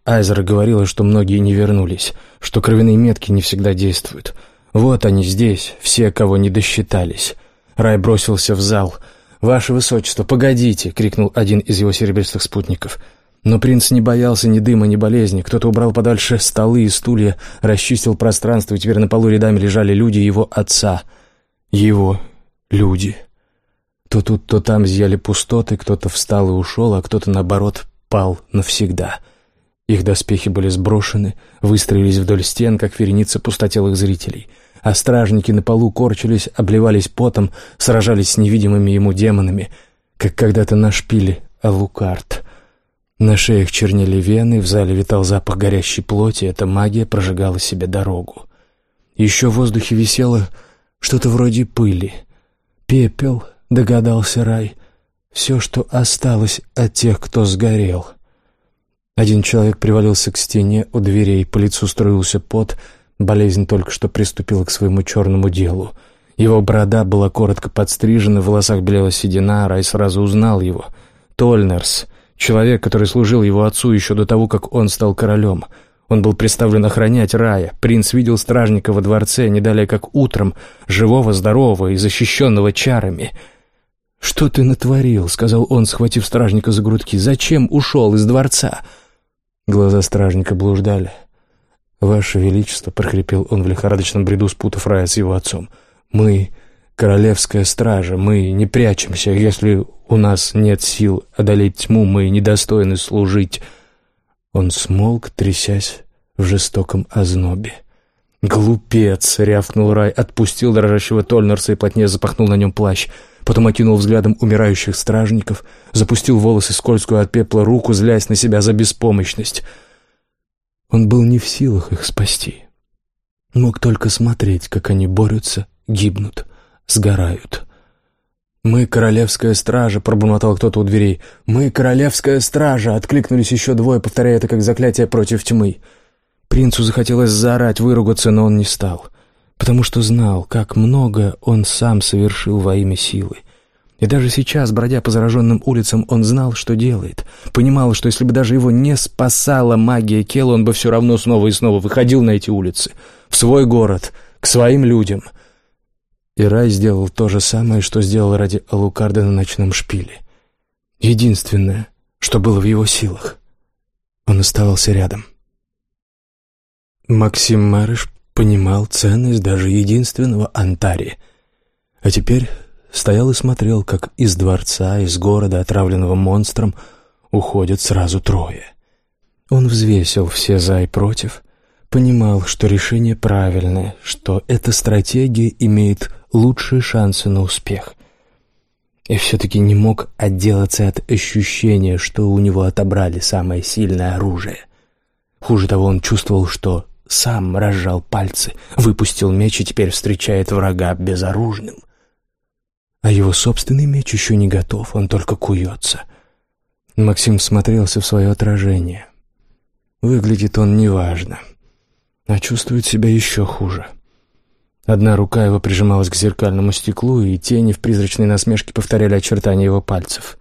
Айзера говорила, что многие не вернулись, что кровяные метки не всегда действуют. Вот они здесь, все, кого не досчитались. Рай бросился в зал. «Ваше высочество, погодите!» — крикнул один из его серебристых спутников. Но принц не боялся ни дыма, ни болезни. Кто-то убрал подальше столы и стулья, расчистил пространство, и теперь на полу рядами лежали люди его отца. Его люди. То тут, то там зъяли пустоты, кто-то встал и ушел, а кто-то, наоборот, пал навсегда. Их доспехи были сброшены, выстроились вдоль стен, как вереница пустотелых зрителей, а стражники на полу корчились, обливались потом, сражались с невидимыми ему демонами, как когда-то на шпиле Алукарт. На шеях чернели вены, в зале витал запах горящей плоти, эта магия прожигала себе дорогу. Еще в воздухе висело что-то вроде пыли. Пепел, догадался Рай, все, что осталось от тех, кто сгорел. Один человек привалился к стене у дверей, по лицу струился пот, болезнь только что приступила к своему черному делу. Его борода была коротко подстрижена, в волосах белела седина, Рай сразу узнал его. Тольнерс, Человек, который служил его отцу еще до того, как он стал королем. Он был представлен охранять рая. Принц видел стражника во дворце не далее как утром, живого, здорового и защищенного чарами. «Что ты натворил?» — сказал он, схватив стражника за грудки. «Зачем ушел из дворца?» Глаза стражника блуждали. «Ваше Величество», — прохрипел он в лихорадочном бреду, спутав рая с его отцом, — «мы королевская стража, мы не прячемся. Если у нас нет сил одолеть тьму, мы недостойны служить». Он смолк, трясясь в жестоком ознобе. «Глупец!» — рявкнул Рай, отпустил дрожащего Тольнерса и плотнее запахнул на нем плащ. Потом окинул взглядом умирающих стражников, запустил волосы скользкую от пепла руку, злясь на себя за беспомощность. Он был не в силах их спасти. Мог только смотреть, как они борются, гибнут сгорают. «Мы королевская стража», — пробормотал кто-то у дверей. «Мы королевская стража», — откликнулись еще двое, повторяя это как заклятие против тьмы. Принцу захотелось заорать, выругаться, но он не стал, потому что знал, как много он сам совершил во имя силы. И даже сейчас, бродя по зараженным улицам, он знал, что делает. Понимал, что если бы даже его не спасала магия Кела, он бы все равно снова и снова выходил на эти улицы, в свой город, к своим людям — и Рай сделал то же самое, что сделал ради Алукарда на ночном шпиле. Единственное, что было в его силах. Он оставался рядом. Максим Марыш понимал ценность даже единственного Антари. А теперь стоял и смотрел, как из дворца, из города, отравленного монстром, уходят сразу трое. Он взвесил все «за» и «против», понимал, что решение правильное, что эта стратегия имеет лучшие шансы на успех. И все-таки не мог отделаться от ощущения, что у него отобрали самое сильное оружие. Хуже того, он чувствовал, что сам разжал пальцы, выпустил меч и теперь встречает врага безоружным. А его собственный меч еще не готов, он только куется. Максим смотрелся в свое отражение. Выглядит он неважно, а чувствует себя еще хуже. Одна рука его прижималась к зеркальному стеклу, и тени в призрачной насмешке повторяли очертания его пальцев.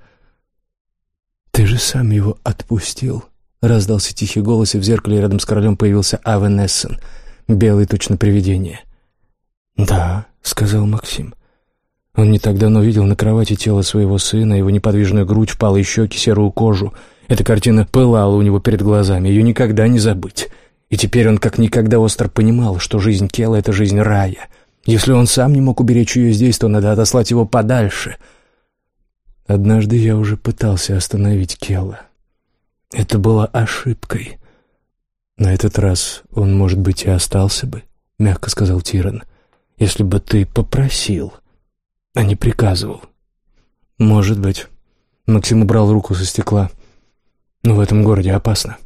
«Ты же сам его отпустил», — раздался тихий голос, и в зеркале рядом с королем появился Авен Эссен, белый точно привидение. «Да», — сказал Максим. Он не так давно видел на кровати тело своего сына, его неподвижную грудь, впалые щеки, серую кожу. Эта картина пылала у него перед глазами, ее никогда не забыть. И теперь он как никогда остро понимал, что жизнь Кела — это жизнь рая. Если он сам не мог уберечь ее здесь, то надо отослать его подальше. Однажды я уже пытался остановить Кела. Это было ошибкой. На этот раз он, может быть, и остался бы, — мягко сказал Тиран, — если бы ты попросил, а не приказывал. Может быть. Максим убрал руку со стекла. Но в этом городе опасно.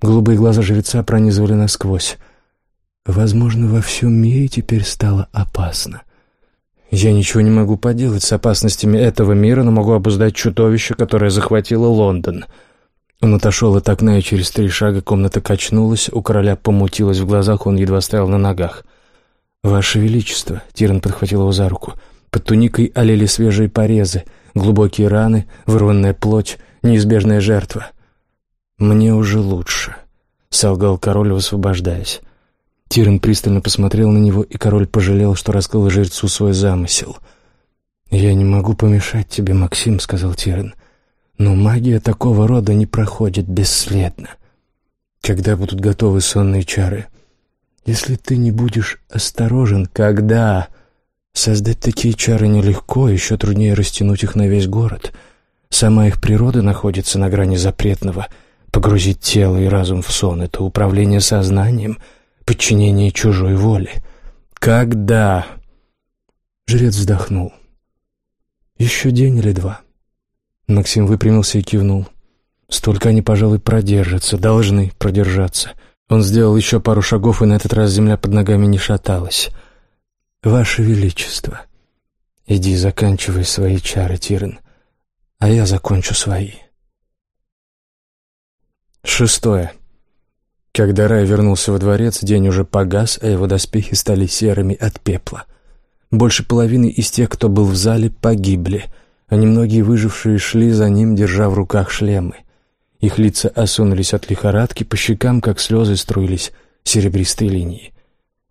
Голубые глаза жреца пронизывали насквозь. Возможно, во всем мире теперь стало опасно. Я ничего не могу поделать с опасностями этого мира, но могу обуздать чудовище, которое захватило Лондон. Он отошел от окна, и через три шага комната качнулась, у короля помутилась в глазах, он едва стоял на ногах. «Ваше Величество!» — Тиран подхватил его за руку. Под туникой олели свежие порезы, глубокие раны, вырванная плоть, неизбежная жертва — «Мне уже лучше», — солгал король, высвобождаясь. Тиран пристально посмотрел на него, и король пожалел, что раскрыл жрецу свой замысел. «Я не могу помешать тебе, Максим», — сказал Тиран. «Но магия такого рода не проходит бесследно. Когда будут готовы сонные чары? Если ты не будешь осторожен, когда...» Создать такие чары нелегко, еще труднее растянуть их на весь город. Сама их природа находится на грани запретного. Погрузить тело и разум в сон — это управление сознанием, подчинение чужой воле. Когда? Жрец вздохнул. Еще день или два. Максим выпрямился и кивнул. Столько они, пожалуй, продержатся, должны продержаться. Он сделал еще пару шагов, и на этот раз земля под ногами не шаталась. «Ваше Величество, иди заканчивай свои чары, Тирен, а я закончу свои». Шестое. Когда Рай вернулся во дворец, день уже погас, а его доспехи стали серыми от пепла. Больше половины из тех, кто был в зале, погибли, а немногие выжившие шли за ним, держа в руках шлемы. Их лица осунулись от лихорадки, по щекам, как слезы, струились серебристые линии.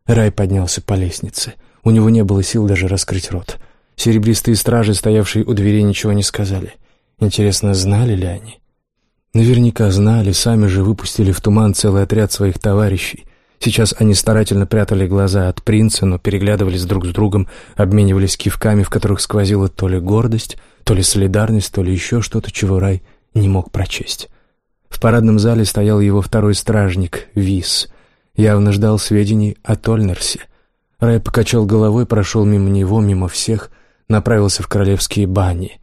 Рай поднялся по лестнице. У него не было сил даже раскрыть рот. Серебристые стражи, стоявшие у двери, ничего не сказали. Интересно, знали ли они? Наверняка знали, сами же выпустили в туман целый отряд своих товарищей. Сейчас они старательно прятали глаза от принца, но переглядывались друг с другом, обменивались кивками, в которых сквозила то ли гордость, то ли солидарность, то ли еще что-то, чего Рай не мог прочесть. В парадном зале стоял его второй стражник, Вис. Явно ждал сведений о Тольнерсе. Рай покачал головой, прошел мимо него, мимо всех, направился в королевские бани.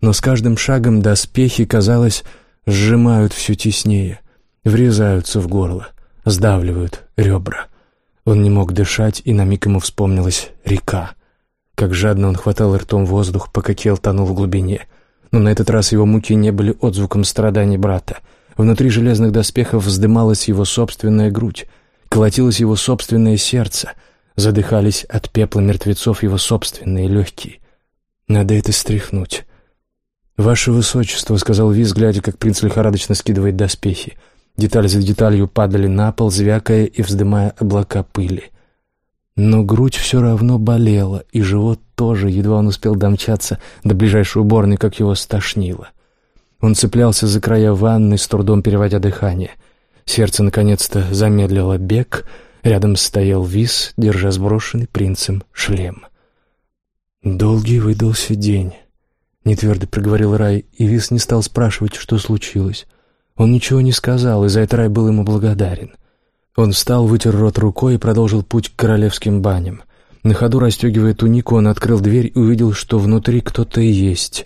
Но с каждым шагом доспехи, казалось, сжимают все теснее, врезаются в горло — сдавливают ребра. Он не мог дышать, и на миг ему вспомнилась река. Как жадно он хватал ртом воздух, пока Кел тонул в глубине. Но на этот раз его муки не были отзвуком страданий брата. Внутри железных доспехов вздымалась его собственная грудь, колотилось его собственное сердце, задыхались от пепла мертвецов его собственные легкие. Надо это стряхнуть. «Ваше Высочество», — сказал Виз, глядя, как принц лихорадочно скидывает доспехи, — Деталь за деталью падали на пол, звякая и вздымая облака пыли. Но грудь все равно болела, и живот тоже, едва он успел домчаться до ближайшей уборной, как его стошнило. Он цеплялся за края ванны, с трудом переводя дыхание. Сердце наконец-то замедлило бег, рядом стоял Вис, держа сброшенный принцем шлем. «Долгий выдался день», — нетвердо проговорил Рай, и Вис не стал спрашивать, что случилось. Он ничего не сказал, и за это Рай был ему благодарен. Он встал, вытер рот рукой и продолжил путь к королевским баням. На ходу расстегивая тунику, он открыл дверь и увидел, что внутри кто-то есть.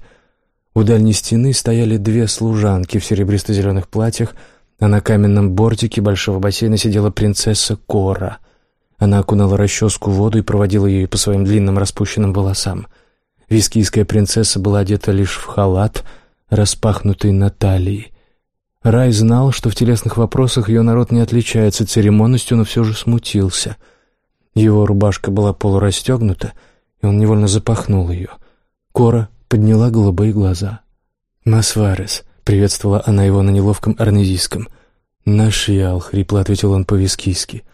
У дальней стены стояли две служанки в серебристо-зеленых платьях, а на каменном бортике большого бассейна сидела принцесса Кора. Она окунала расческу в воду и проводила ее по своим длинным распущенным волосам. Вискийская принцесса была одета лишь в халат, распахнутый на талии. Рай знал, что в телесных вопросах ее народ не отличается церемонностью, но все же смутился. Его рубашка была полурастегнута, и он невольно запахнул ее. Кора подняла голубые глаза. «Масварес», — приветствовала она его на неловком арнезийском. «Наш ял», — хрипло ответил он по-вискийски.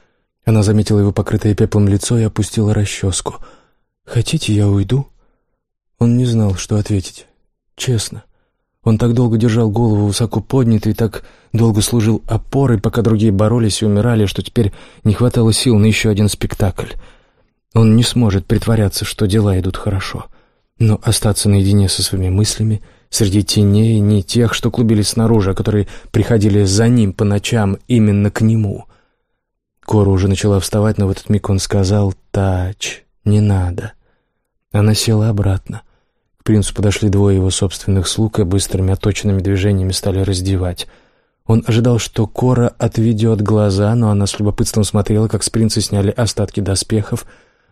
Она заметила его покрытое пеплом лицо и опустила расческу. «Хотите, я уйду?» Он не знал, что ответить. Честно. Он так долго держал голову высоко поднятой, так долго служил опорой, пока другие боролись и умирали, что теперь не хватало сил на еще один спектакль. Он не сможет притворяться, что дела идут хорошо, но остаться наедине со своими мыслями среди теней, не тех, что клубились снаружи, а которые приходили за ним по ночам именно к нему. Кора уже начала вставать, но в этот миг он сказал «Тач, не надо». Она села обратно. К принцу подошли двое его собственных слуг и быстрыми оточенными движениями стали раздевать. Он ожидал, что Кора отведет глаза, но она с любопытством смотрела, как с принца сняли остатки доспехов,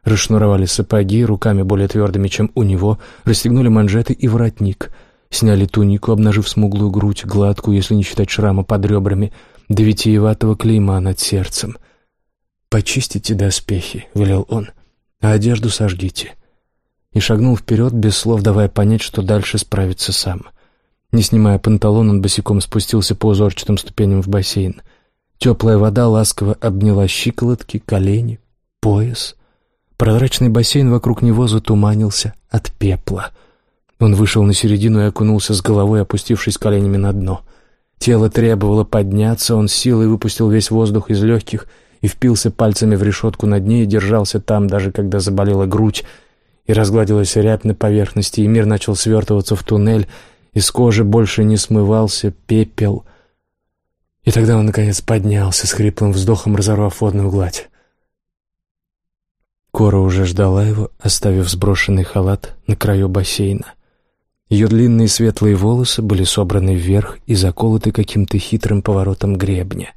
расшнуровали сапоги руками более твердыми, чем у него, расстегнули манжеты и воротник, сняли тунику, обнажив смуглую грудь, гладкую, если не считать шрама под ребрами, до клейма над сердцем. «Почистите доспехи», — велел он, — «а одежду сожгите» и шагнул вперед, без слов давая понять, что дальше справится сам. Не снимая панталон, он босиком спустился по узорчатым ступеням в бассейн. Теплая вода ласково обняла щиколотки, колени, пояс. Прозрачный бассейн вокруг него затуманился от пепла. Он вышел на середину и окунулся с головой, опустившись коленями на дно. Тело требовало подняться, он силой выпустил весь воздух из легких и впился пальцами в решетку на дне и держался там, даже когда заболела грудь, и разгладилась рябь на поверхности, и мир начал свертываться в туннель, из кожи больше не смывался пепел. И тогда он, наконец, поднялся с хриплым вздохом, разорвав водную гладь. Кора уже ждала его, оставив сброшенный халат на краю бассейна. Ее длинные светлые волосы были собраны вверх и заколоты каким-то хитрым поворотом гребня,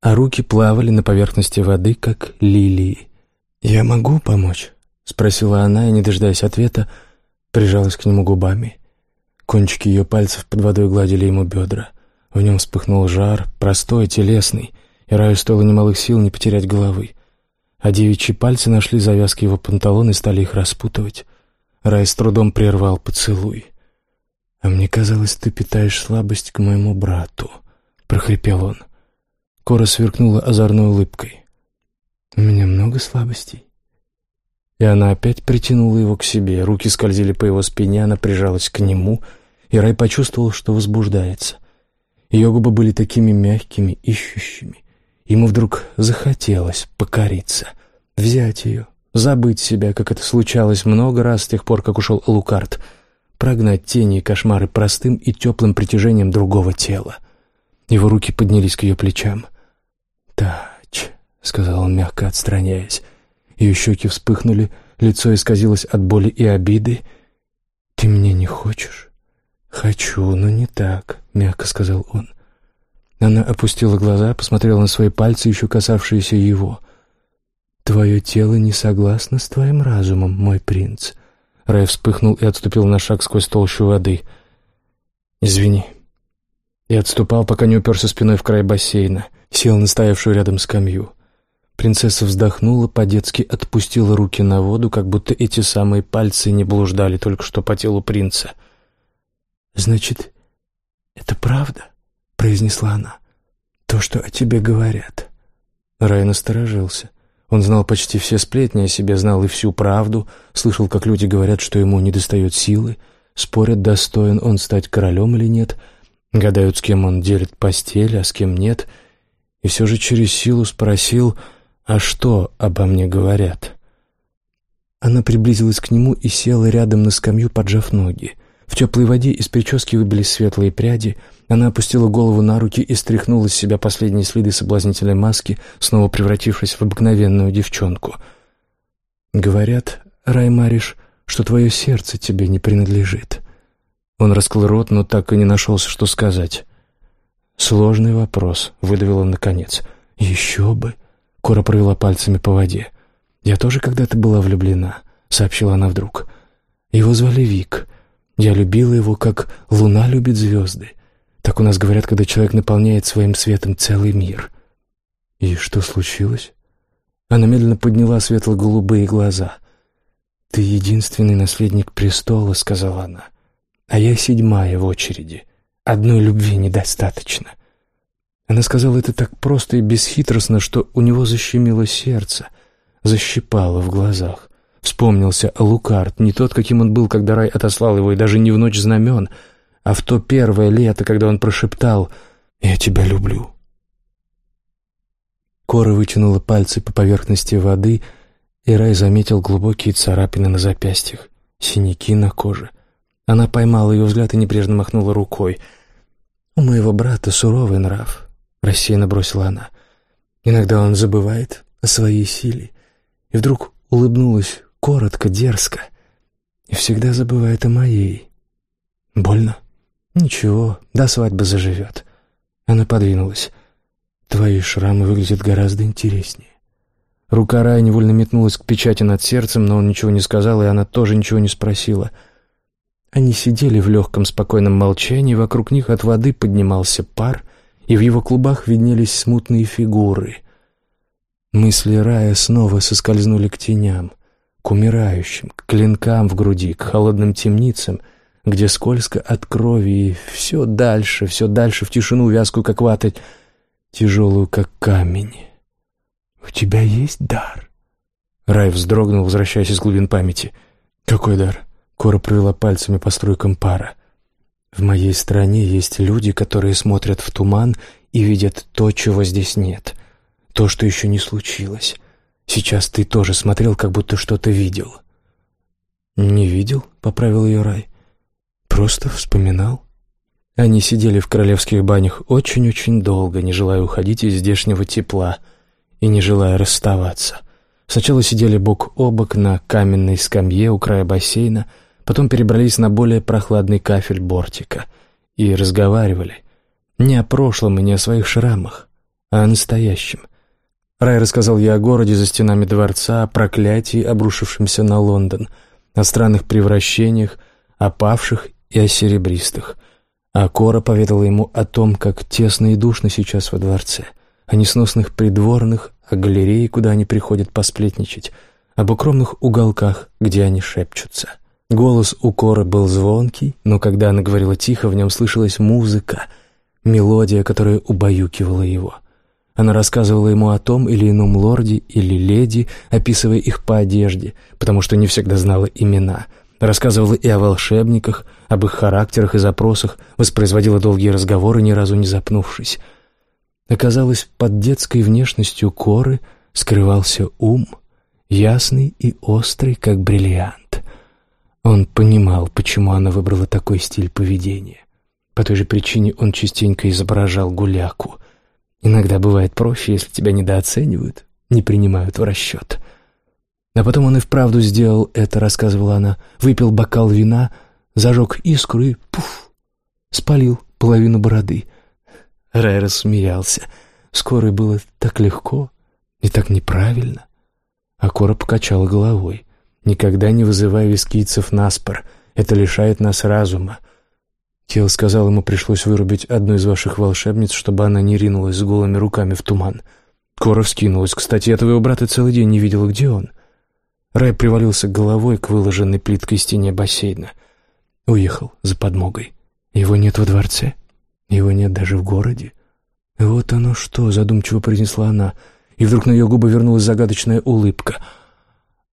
а руки плавали на поверхности воды, как лилии. «Я могу помочь?» — спросила она, и, не дожидаясь ответа, прижалась к нему губами. Кончики ее пальцев под водой гладили ему бедра. В нем вспыхнул жар, простой, телесный, и Раю стоило немалых сил не потерять головы. А девичьи пальцы нашли завязки его панталон и стали их распутывать. Рай с трудом прервал поцелуй. «А мне казалось, ты питаешь слабость к моему брату», — прохрипел он. Кора сверкнула озорной улыбкой. «У меня много слабостей». И она опять притянула его к себе, руки скользили по его спине, она прижалась к нему, и Рай почувствовал, что возбуждается. Ее губы были такими мягкими, ищущими. Ему вдруг захотелось покориться, взять ее, забыть себя, как это случалось много раз с тех пор, как ушел Лукард — прогнать тени и кошмары простым и теплым притяжением другого тела. Его руки поднялись к ее плечам. «Тач», — сказал он, мягко отстраняясь. Ее щеки вспыхнули, лицо исказилось от боли и обиды. «Ты меня не хочешь?» «Хочу, но не так», — мягко сказал он. Она опустила глаза, посмотрела на свои пальцы, еще касавшиеся его. «Твое тело не согласно с твоим разумом, мой принц. Рэй вспыхнул и отступил на шаг сквозь толщу воды. «Извини». И отступал, пока не уперся спиной в край бассейна, сел на стоявшую рядом скамью. Принцесса вздохнула, по-детски отпустила руки на воду, как будто эти самые пальцы не блуждали только что по телу принца. «Значит, это правда?» — произнесла она. «То, что о тебе говорят». Рай насторожился. Он знал почти все сплетни о себе, знал и всю правду, слышал, как люди говорят, что ему недостает силы, спорят, достоин он стать королем или нет, гадают, с кем он делит постель, а с кем нет, и все же через силу спросил, а что обо мне говорят? Она приблизилась к нему и села рядом на скамью, поджав ноги. В теплой воде из прически выбились светлые пряди — она опустила голову на руки и стряхнула с себя последние следы соблазнительной маски, снова превратившись в обыкновенную девчонку. «Говорят, Раймариш, что твое сердце тебе не принадлежит». Он раскрыл рот, но так и не нашелся, что сказать. «Сложный вопрос», — выдавил он наконец. «Еще бы!» — Кора провела пальцами по воде. «Я тоже когда-то была влюблена», — сообщила она вдруг. «Его звали Вик. Я любила его, как луна любит звезды. Так у нас говорят, когда человек наполняет своим светом целый мир. И что случилось? Она медленно подняла светло-голубые глаза. «Ты единственный наследник престола», — сказала она. «А я седьмая в очереди. Одной любви недостаточно». Она сказала это так просто и бесхитростно, что у него защемило сердце, защипало в глазах. Вспомнился Лукард, не тот, каким он был, когда рай отослал его, и даже не в ночь знамен — а в то первое лето, когда он прошептал «Я тебя люблю». Кора вытянула пальцы по поверхности воды, и Рай заметил глубокие царапины на запястьях, синяки на коже. Она поймала ее взгляд и небрежно махнула рукой. «У моего брата суровый нрав», — рассеянно бросила она. «Иногда он забывает о своей силе, и вдруг улыбнулась коротко, дерзко, и всегда забывает о моей. Больно?» «Ничего, до свадьбы заживет». Она подвинулась. «Твои шрамы выглядят гораздо интереснее». Рука Рая невольно метнулась к печати над сердцем, но он ничего не сказал, и она тоже ничего не спросила. Они сидели в легком спокойном молчании, вокруг них от воды поднимался пар, и в его клубах виднелись смутные фигуры. Мысли Рая снова соскользнули к теням, к умирающим, к клинкам в груди, к холодным темницам — где скользко от крови, и все дальше, все дальше в тишину вязкую, как вата, тяжелую, как камень. «У тебя есть дар?» Рай вздрогнул, возвращаясь из глубин памяти. «Какой дар?» Кора провела пальцами по струйкам пара. «В моей стране есть люди, которые смотрят в туман и видят то, чего здесь нет, то, что еще не случилось. Сейчас ты тоже смотрел, как будто что-то видел». «Не видел», — поправил ее Рай. «Просто вспоминал». Они сидели в королевских банях очень-очень долго, не желая уходить из здешнего тепла и не желая расставаться. Сначала сидели бок о бок на каменной скамье у края бассейна, потом перебрались на более прохладный кафель бортика и разговаривали не о прошлом и не о своих шрамах, а о настоящем. Рай рассказал ей о городе за стенами дворца, о проклятии, обрушившемся на Лондон, о странных превращениях, о павших и о серебристых. А Кора поведала ему о том, как тесно и душно сейчас во дворце, о несносных придворных, о галерее, куда они приходят посплетничать, об укромных уголках, где они шепчутся. Голос у Коры был звонкий, но когда она говорила тихо, в нем слышалась музыка, мелодия, которая убаюкивала его — она рассказывала ему о том или ином лорде или леди, описывая их по одежде, потому что не всегда знала имена. Рассказывала и о волшебниках, об их характерах и запросах, воспроизводила долгие разговоры, ни разу не запнувшись. Оказалось, под детской внешностью коры скрывался ум, ясный и острый, как бриллиант. Он понимал, почему она выбрала такой стиль поведения. По той же причине он частенько изображал гуляку — Иногда бывает проще, если тебя недооценивают, не принимают в расчет. А потом он и вправду сделал это, рассказывала она. Выпил бокал вина, зажег искру и, пуф, спалил половину бороды. Рай рассмеялся. Скоро было так легко и так неправильно. А Кора покачала головой. «Никогда не вызывай вискийцев на спор. Это лишает нас разума. Кел сказал, ему пришлось вырубить одну из ваших волшебниц, чтобы она не ринулась с голыми руками в туман. Кора вскинулась. «Кстати, я твоего брата целый день не видела. Где он?» Рай привалился головой к выложенной плиткой стене бассейна. Уехал за подмогой. Его нет во дворце. Его нет даже в городе. «Вот оно что!» — задумчиво произнесла она. И вдруг на ее губы вернулась загадочная улыбка.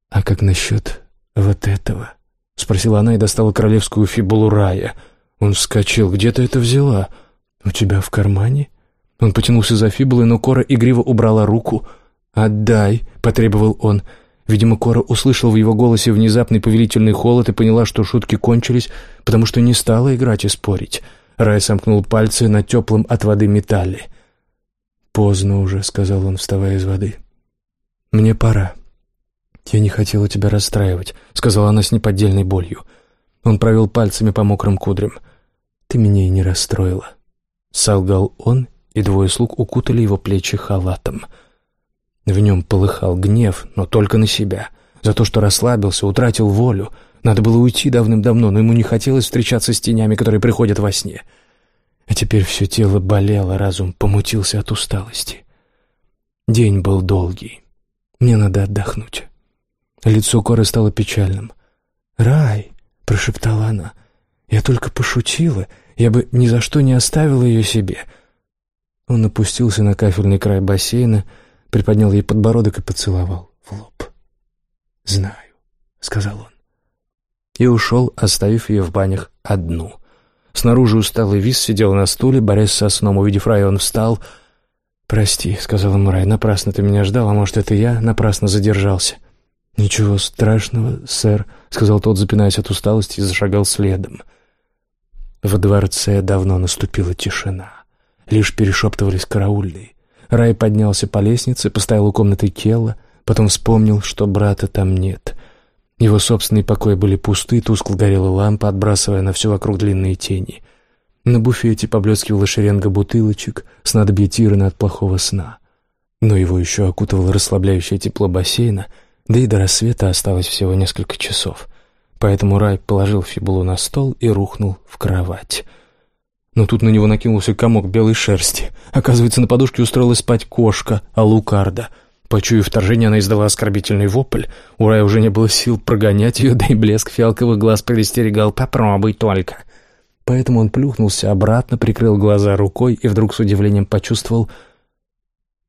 «А как насчет вот этого?» — спросила она и достала королевскую фибулу Рая — он вскочил. «Где ты это взяла?» «У тебя в кармане?» Он потянулся за фибулой, но Кора игриво убрала руку. «Отдай!» — потребовал он. Видимо, Кора услышал в его голосе внезапный повелительный холод и поняла, что шутки кончились, потому что не стала играть и спорить. Рай сомкнул пальцы на теплом от воды металле. «Поздно уже», — сказал он, вставая из воды. «Мне пора». «Я не хотела тебя расстраивать», — сказала она с неподдельной болью. Он провел пальцами по мокрым кудрям. «Ты меня и не расстроила». Солгал он, и двое слуг укутали его плечи халатом. В нем полыхал гнев, но только на себя. За то, что расслабился, утратил волю. Надо было уйти давным-давно, но ему не хотелось встречаться с тенями, которые приходят во сне. А теперь все тело болело, разум помутился от усталости. День был долгий. Мне надо отдохнуть. Лицо Коры стало печальным. «Рай!» прошептала она. «Я только пошутила. Я бы ни за что не оставила ее себе». Он опустился на кафельный край бассейна, приподнял ей подбородок и поцеловал в лоб. «Знаю», — сказал он. И ушел, оставив ее в банях одну. Снаружи усталый Вис сидел на стуле, борясь со сном. Увидев Рая, он встал. «Прости», — сказал ему Рай, — «напрасно ты меня ждал, а может, это я напрасно задержался». «Ничего страшного, сэр», — сказал тот, запинаясь от усталости, и зашагал следом. Во дворце давно наступила тишина. Лишь перешептывались караульные. Рай поднялся по лестнице, поставил у комнаты Келла, потом вспомнил, что брата там нет. Его собственные покои были пусты, тускло горела лампа, отбрасывая на все вокруг длинные тени. На буфете поблескивала шеренга бутылочек, снадобье Тирана от плохого сна. Но его еще окутывало расслабляющее тепло бассейна — да и до рассвета осталось всего несколько часов. Поэтому Рай положил фибулу на стол и рухнул в кровать. Но тут на него накинулся комок белой шерсти. Оказывается, на подушке устроилась спать кошка, а Лукарда. Почуяв вторжение, она издала оскорбительный вопль. У Рая уже не было сил прогонять ее, да и блеск фиалковых глаз предостерегал «попробуй только». Поэтому он плюхнулся обратно, прикрыл глаза рукой и вдруг с удивлением почувствовал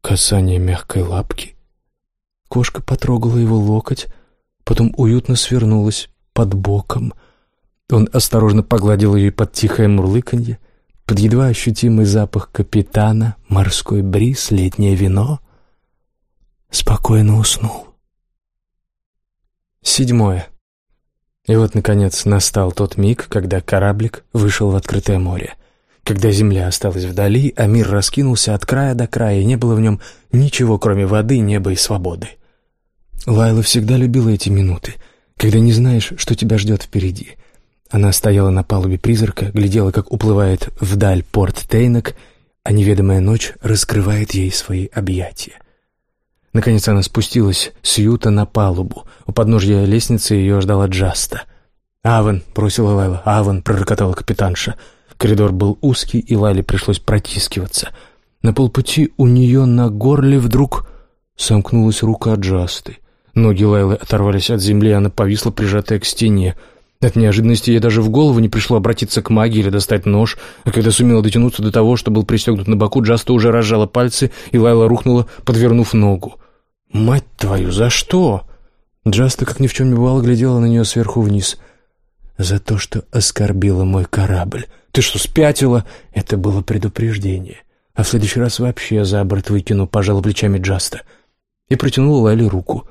касание мягкой лапки. Кошка потрогала его локоть, потом уютно свернулась под боком. Он осторожно погладил ее под тихое мурлыканье, под едва ощутимый запах капитана, морской бриз, летнее вино. Спокойно уснул. Седьмое. И вот, наконец, настал тот миг, когда кораблик вышел в открытое море. Когда земля осталась вдали, а мир раскинулся от края до края, и не было в нем ничего, кроме воды, неба и свободы. Лайла всегда любила эти минуты, когда не знаешь, что тебя ждет впереди. Она стояла на палубе призрака, глядела, как уплывает вдаль порт Тейнок, а неведомая ночь раскрывает ей свои объятия. Наконец она спустилась с юта на палубу. У подножья лестницы ее ждала Джаста. «Аван!» — бросила Лайла. «Аван!» — пророкотала капитанша. Коридор был узкий, и Лайле пришлось протискиваться. На полпути у нее на горле вдруг сомкнулась рука Джасты. Ноги Лайлы оторвались от земли, она повисла, прижатая к стене. От неожиданности ей даже в голову не пришло обратиться к магии или достать нож, а когда сумела дотянуться до того, что был пристегнут на боку, Джаста уже разжала пальцы, и Лайла рухнула, подвернув ногу. «Мать твою, за что?» Джаста, как ни в чем не бывало, глядела на нее сверху вниз. «За то, что оскорбила мой корабль. Ты что, спятила?» Это было предупреждение. «А в следующий раз вообще за борт выкину», — пожала плечами Джаста. И протянула Лайле руку.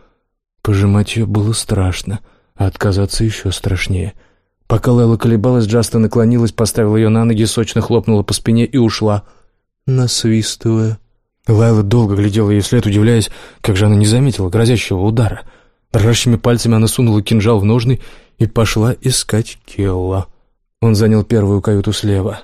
Пожимать ее было страшно, а отказаться еще страшнее. Пока Лайла колебалась, Джаста наклонилась, поставила ее на ноги, сочно хлопнула по спине и ушла, насвистывая. Лайла долго глядела ей вслед, удивляясь, как же она не заметила грозящего удара. Дрожащими пальцами она сунула кинжал в ножны и пошла искать Келла. Он занял первую каюту слева.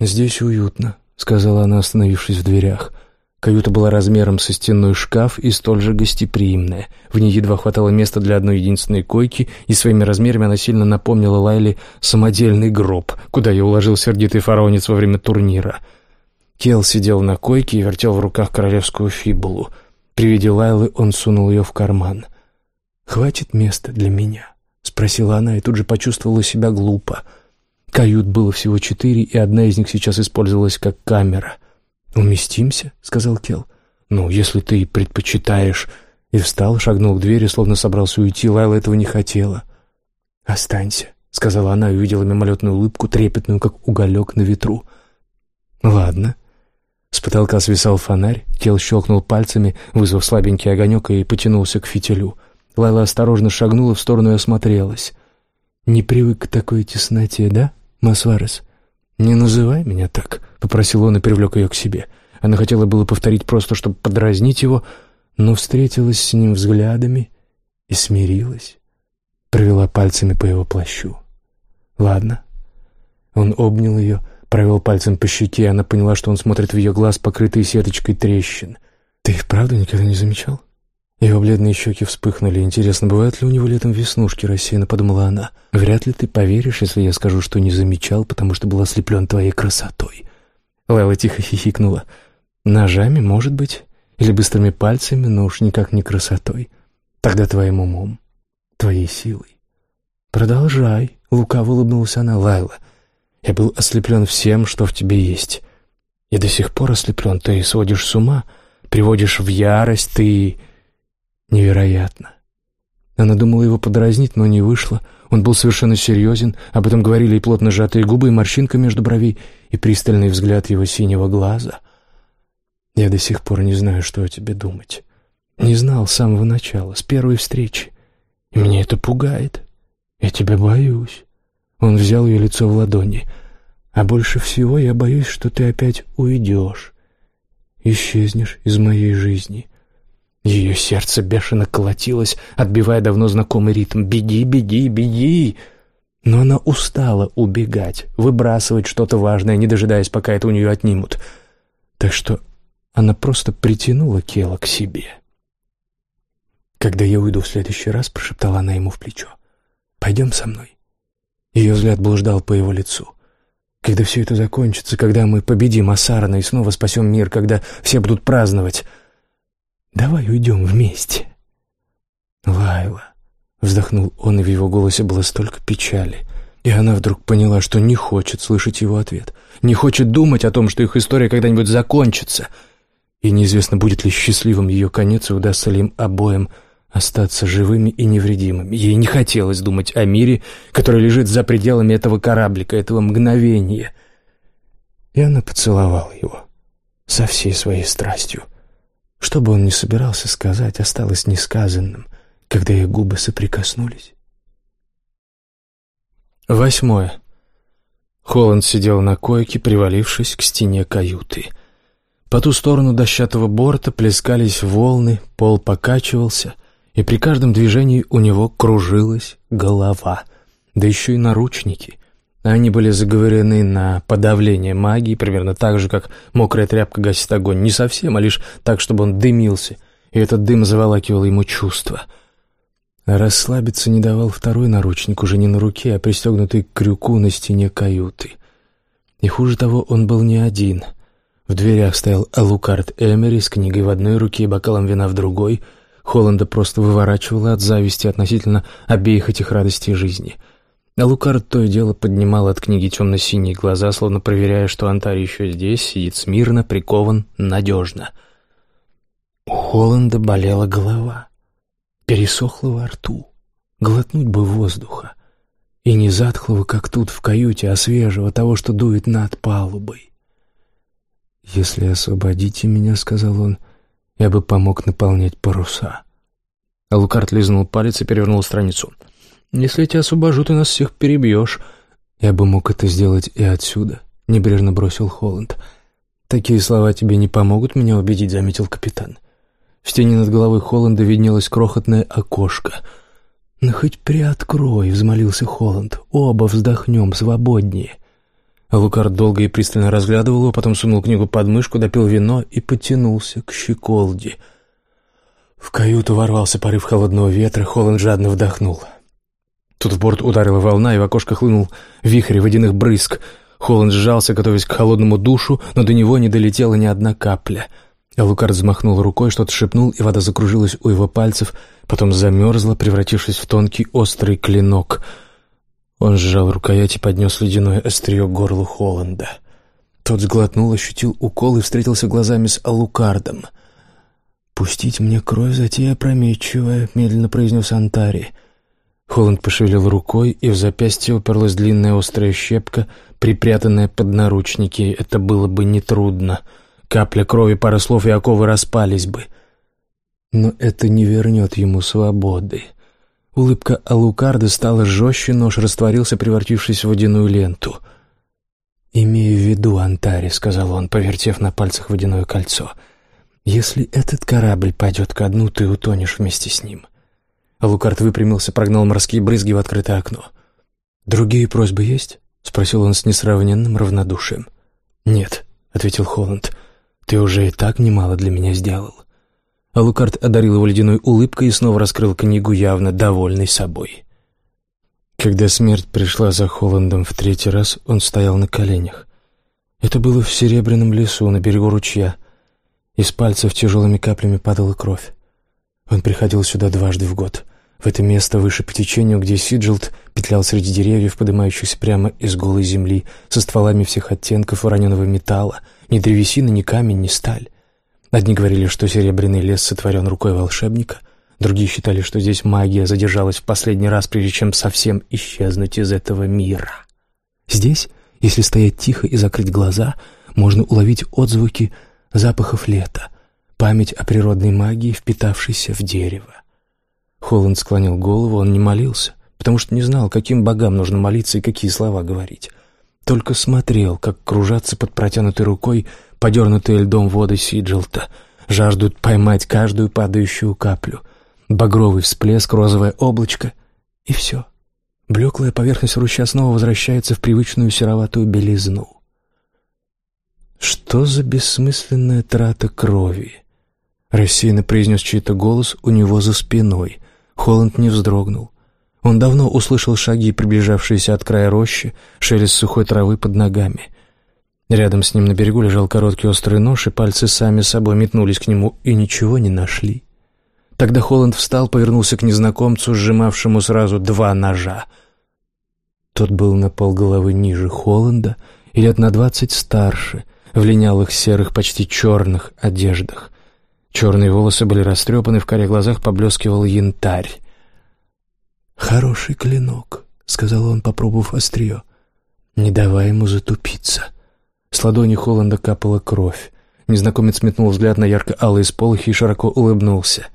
«Здесь уютно», — сказала она, остановившись в дверях. Каюта была размером со стенной шкаф и столь же гостеприимная. В ней едва хватало места для одной единственной койки, и своими размерами она сильно напомнила Лайле самодельный гроб, куда я уложил сердитый фараонец во время турнира — Кел сидел на койке и вертел в руках королевскую фибулу. При виде Лайлы он сунул ее в карман. «Хватит места для меня?» — спросила она и тут же почувствовала себя глупо. Кают было всего четыре, и одна из них сейчас использовалась как камера. «Уместимся?» — сказал Кел. «Ну, если ты предпочитаешь...» И встал, шагнул к двери, словно собрался уйти. Лайла этого не хотела. «Останься», — сказала она и увидела мимолетную улыбку, трепетную, как уголек на ветру. «Ладно», с потолка свисал фонарь, Кел щелкнул пальцами, вызвав слабенький огонек, и потянулся к фитилю. Лайла осторожно шагнула в сторону и осмотрелась. «Не привык к такой тесноте, да, Масварес?» «Не называй меня так», — попросил он и привлек ее к себе. Она хотела было повторить просто, чтобы подразнить его, но встретилась с ним взглядами и смирилась. Провела пальцами по его плащу. «Ладно». Он обнял ее, — Провел пальцем по щеке, и она поняла, что он смотрит в ее глаз, покрытые сеточкой трещин. «Ты их правда никогда не замечал?» Его бледные щеки вспыхнули. «Интересно, бывают ли у него летом веснушки?» — рассеянно подумала она. «Вряд ли ты поверишь, если я скажу, что не замечал, потому что был ослеплен твоей красотой». Лайла тихо хихикнула. «Ножами, может быть, или быстрыми пальцами, но уж никак не красотой. Тогда твоим умом, твоей силой». «Продолжай», — лукаво улыбнулась она. «Лайла, я был ослеплен всем, что в тебе есть. И до сих пор ослеплен. Ты сводишь с ума, приводишь в ярость, ты... Невероятно. Она думала его подразнить, но не вышло. Он был совершенно серьезен, об этом говорили и плотно сжатые губы, и морщинка между бровей, и пристальный взгляд его синего глаза. Я до сих пор не знаю, что о тебе думать. Не знал с самого начала, с первой встречи. И меня это пугает. Я тебя боюсь. Он взял ее лицо в ладони. «А больше всего я боюсь, что ты опять уйдешь, исчезнешь из моей жизни». Ее сердце бешено колотилось, отбивая давно знакомый ритм «Беги, беги, беги!» Но она устала убегать, выбрасывать что-то важное, не дожидаясь, пока это у нее отнимут. Так что она просто притянула Кела к себе. «Когда я уйду в следующий раз», — прошептала она ему в плечо, — «пойдем со мной». Ее взгляд блуждал по его лицу. Когда все это закончится, когда мы победим Асарана и снова спасем мир, когда все будут праздновать, давай уйдем вместе. Лайла, вздохнул он, и в его голосе было столько печали. И она вдруг поняла, что не хочет слышать его ответ, не хочет думать о том, что их история когда-нибудь закончится. И неизвестно, будет ли счастливым ее конец, и удастся ли им обоим остаться живыми и невредимыми. Ей не хотелось думать о мире, который лежит за пределами этого кораблика, этого мгновения. И она поцеловала его со всей своей страстью. Что бы он ни собирался сказать, осталось несказанным, когда их губы соприкоснулись. Восьмое. Холланд сидел на койке, привалившись к стене каюты. По ту сторону дощатого борта плескались волны, пол покачивался, и при каждом движении у него кружилась голова. Да еще и наручники. Они были заговорены на подавление магии, примерно так же, как мокрая тряпка гасит огонь. Не совсем, а лишь так, чтобы он дымился, и этот дым заволакивал ему чувства — Расслабиться не давал второй наручник, уже не на руке, а пристегнутый к крюку на стене каюты. И хуже того, он был не один. В дверях стоял Алукард Эмери с книгой в одной руке и бокалом вина в другой. Холланда просто выворачивала от зависти относительно обеих этих радостей жизни. Алукард то и дело поднимал от книги темно-синие глаза, словно проверяя, что Антарий еще здесь, сидит смирно, прикован, надежно. У Холланда болела голова. Пересохло во рту. Глотнуть бы воздуха. И не затхлого, как тут в каюте, а свежего, того, что дует над палубой. «Если освободите меня», — сказал он, — «я бы помог наполнять паруса». Алукарт лизнул палец и перевернул страницу. «Если я тебя освобожу, ты нас всех перебьешь». «Я бы мог это сделать и отсюда», — небрежно бросил Холланд. «Такие слова тебе не помогут меня убедить», — заметил капитан. В стене над головой Холланда виднелось крохотное окошко. «Ну хоть приоткрой», — взмолился Холланд. «Оба вздохнем свободнее». Лукард долго и пристально разглядывал его, потом сунул книгу под мышку, допил вино и потянулся к щеколде. В каюту ворвался порыв холодного ветра, Холланд жадно вдохнул. Тут в борт ударила волна, и в окошко хлынул вихрь водяных брызг. Холланд сжался, готовясь к холодному душу, но до него не долетела ни одна капля — Лукард взмахнул рукой, что-то шепнул, и вода закружилась у его пальцев, потом замерзла, превратившись в тонкий острый клинок. Он сжал рукоять и поднес ледяное острие к горлу Холланда. Тот сглотнул, ощутил укол и встретился глазами с Алукардом. «Пустить мне кровь, затея опрометчивая», — медленно произнес Антари. Холланд пошевелил рукой, и в запястье уперлась длинная острая щепка, припрятанная под наручники. Это было бы нетрудно. Капля крови, пара слов, и оковы распались бы. Но это не вернет ему свободы. Улыбка Алукарда стала жестче, нож растворился, превратившись в водяную ленту. «Имею в виду, Антари», — сказал он, повертев на пальцах водяное кольцо. «Если этот корабль пойдет ко дну, ты утонешь вместе с ним». Алукард выпрямился, прогнал морские брызги в открытое окно. «Другие просьбы есть?» — спросил он с несравненным равнодушием. «Нет», — ответил Холланд. Ты уже и так немало для меня сделал». Алукард одарил его ледяной улыбкой и снова раскрыл книгу, явно довольный собой. Когда смерть пришла за Холландом в третий раз, он стоял на коленях. Это было в Серебряном лесу, на берегу ручья. Из пальцев тяжелыми каплями падала кровь. Он приходил сюда дважды в год. В это место выше по течению, где Сиджилд петлял среди деревьев, поднимающихся прямо из голой земли, со стволами всех оттенков вороненого металла — ни древесина, ни камень, ни сталь. Одни говорили, что серебряный лес сотворен рукой волшебника, другие считали, что здесь магия задержалась в последний раз, прежде чем совсем исчезнуть из этого мира. Здесь, если стоять тихо и закрыть глаза, можно уловить отзвуки запахов лета, память о природной магии, впитавшейся в дерево. Холланд склонил голову, он не молился, потому что не знал, каким богам нужно молиться и какие слова говорить. Только смотрел, как кружатся под протянутой рукой подернутые льдом воды Сиджилта, жаждут поймать каждую падающую каплю. Багровый всплеск, розовое облачко — и все. Блеклая поверхность ручья снова возвращается в привычную сероватую белизну. «Что за бессмысленная трата крови?» Рассеянно произнес чей-то голос у него за спиной. Холланд не вздрогнул. Он давно услышал шаги, приближавшиеся от края рощи, шелест сухой травы под ногами. Рядом с ним на берегу лежал короткий острый нож, и пальцы сами собой метнулись к нему и ничего не нашли. Тогда Холланд встал, повернулся к незнакомцу, сжимавшему сразу два ножа. Тот был на полголовы ниже Холланда и лет на двадцать старше, в линялых серых, почти черных одеждах. Черные волосы были растрепаны, в коре глазах поблескивал янтарь. «Хороший клинок», — сказал он, попробовав острие. «Не давай ему затупиться». С ладони Холланда капала кровь. Незнакомец метнул взгляд на ярко-алые сполохи и широко улыбнулся.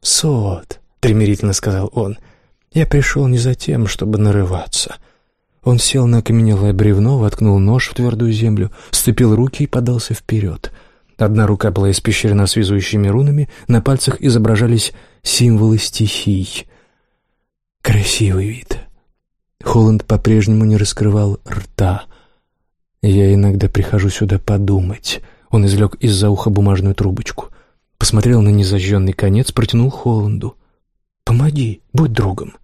«Сот», — примирительно сказал он, — «я пришел не за тем, чтобы нарываться. Он сел на окаменелое бревно, воткнул нож в твердую землю, сцепил руки и подался вперед. Одна рука была испещрена связующими рунами, на пальцах изображались символы стихий. Красивый вид. Холланд по-прежнему не раскрывал рта. Я иногда прихожу сюда подумать. Он извлек из-за уха бумажную трубочку. Посмотрел на незажженный конец, протянул Холланду. «Помоги, будь другом».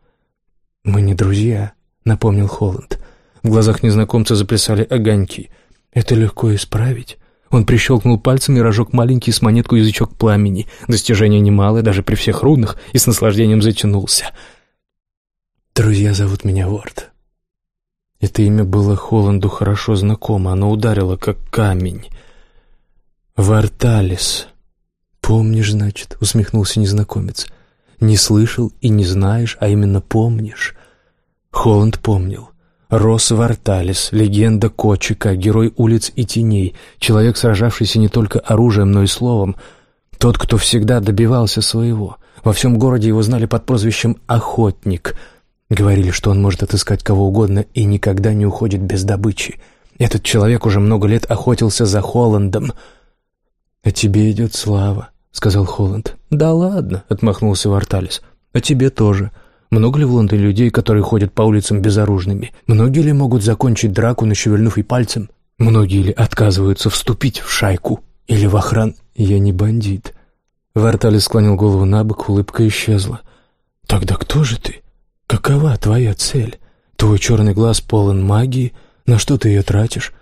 «Мы не друзья», — напомнил Холланд. В глазах незнакомца заплясали огоньки. «Это легко исправить». Он прищелкнул пальцами, рожок маленький с монетку язычок пламени. Достижение немалое, даже при всех рунах, и с наслаждением затянулся. «Друзья зовут меня Ворд». Это имя было Холланду хорошо знакомо, оно ударило, как камень. «Варталис». «Помнишь, значит?» — усмехнулся незнакомец. «Не слышал и не знаешь, а именно помнишь». Холланд помнил. Рос Варталис, легенда Кочика, герой улиц и теней, человек, сражавшийся не только оружием, но и словом, тот, кто всегда добивался своего. Во всем городе его знали под прозвищем «Охотник». Говорили, что он может отыскать кого угодно и никогда не уходит без добычи. Этот человек уже много лет охотился за Холландом. «А тебе идет слава», — сказал Холланд. «Да ладно», — отмахнулся Варталис. «А тебе тоже». Много ли в Лондоне людей, которые ходят по улицам безоружными? Многие ли могут закончить драку, нашевельнув и пальцем? Многие ли отказываются вступить в шайку? Или в охран? Я не бандит. Вартали склонил голову на бок, улыбка исчезла. «Тогда кто же ты? Какова твоя цель? Твой черный глаз полон магии. На что ты ее тратишь?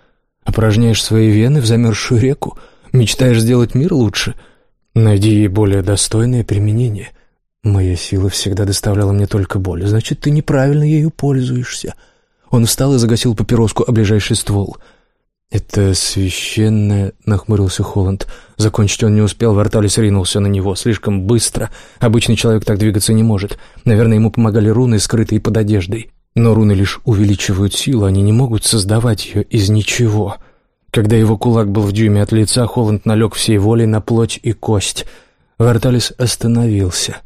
Опорожняешь свои вены в замерзшую реку? Мечтаешь сделать мир лучше? Найди ей более достойное применение». Моя сила всегда доставляла мне только боль. Значит, ты неправильно ею пользуешься. Он встал и загасил папироску о ближайший ствол. «Это священное...» — нахмурился Холланд. Закончить он не успел, Варталис ринулся на него слишком быстро. Обычный человек так двигаться не может. Наверное, ему помогали руны, скрытые под одеждой. Но руны лишь увеличивают силу, они не могут создавать ее из ничего. Когда его кулак был в дюйме от лица, Холланд налег всей волей на плоть и кость. Варталис остановился —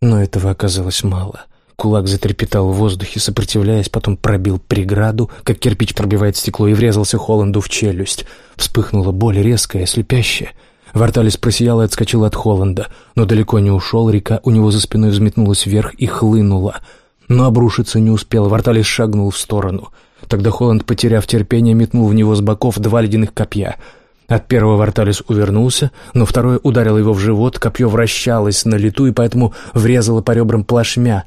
но этого оказалось мало. Кулак затрепетал в воздухе, сопротивляясь, потом пробил преграду, как кирпич пробивает стекло, и врезался Холланду в челюсть. Вспыхнула боль резкая, слепящая. Варталис просиял и отскочил от Холланда, но далеко не ушел, река у него за спиной взметнулась вверх и хлынула. Но обрушиться не успел, Варталис шагнул в сторону. Тогда Холланд, потеряв терпение, метнул в него с боков два ледяных копья — от первого Варталис увернулся, но второе ударило его в живот, копье вращалось на лету и поэтому врезало по ребрам плашмя,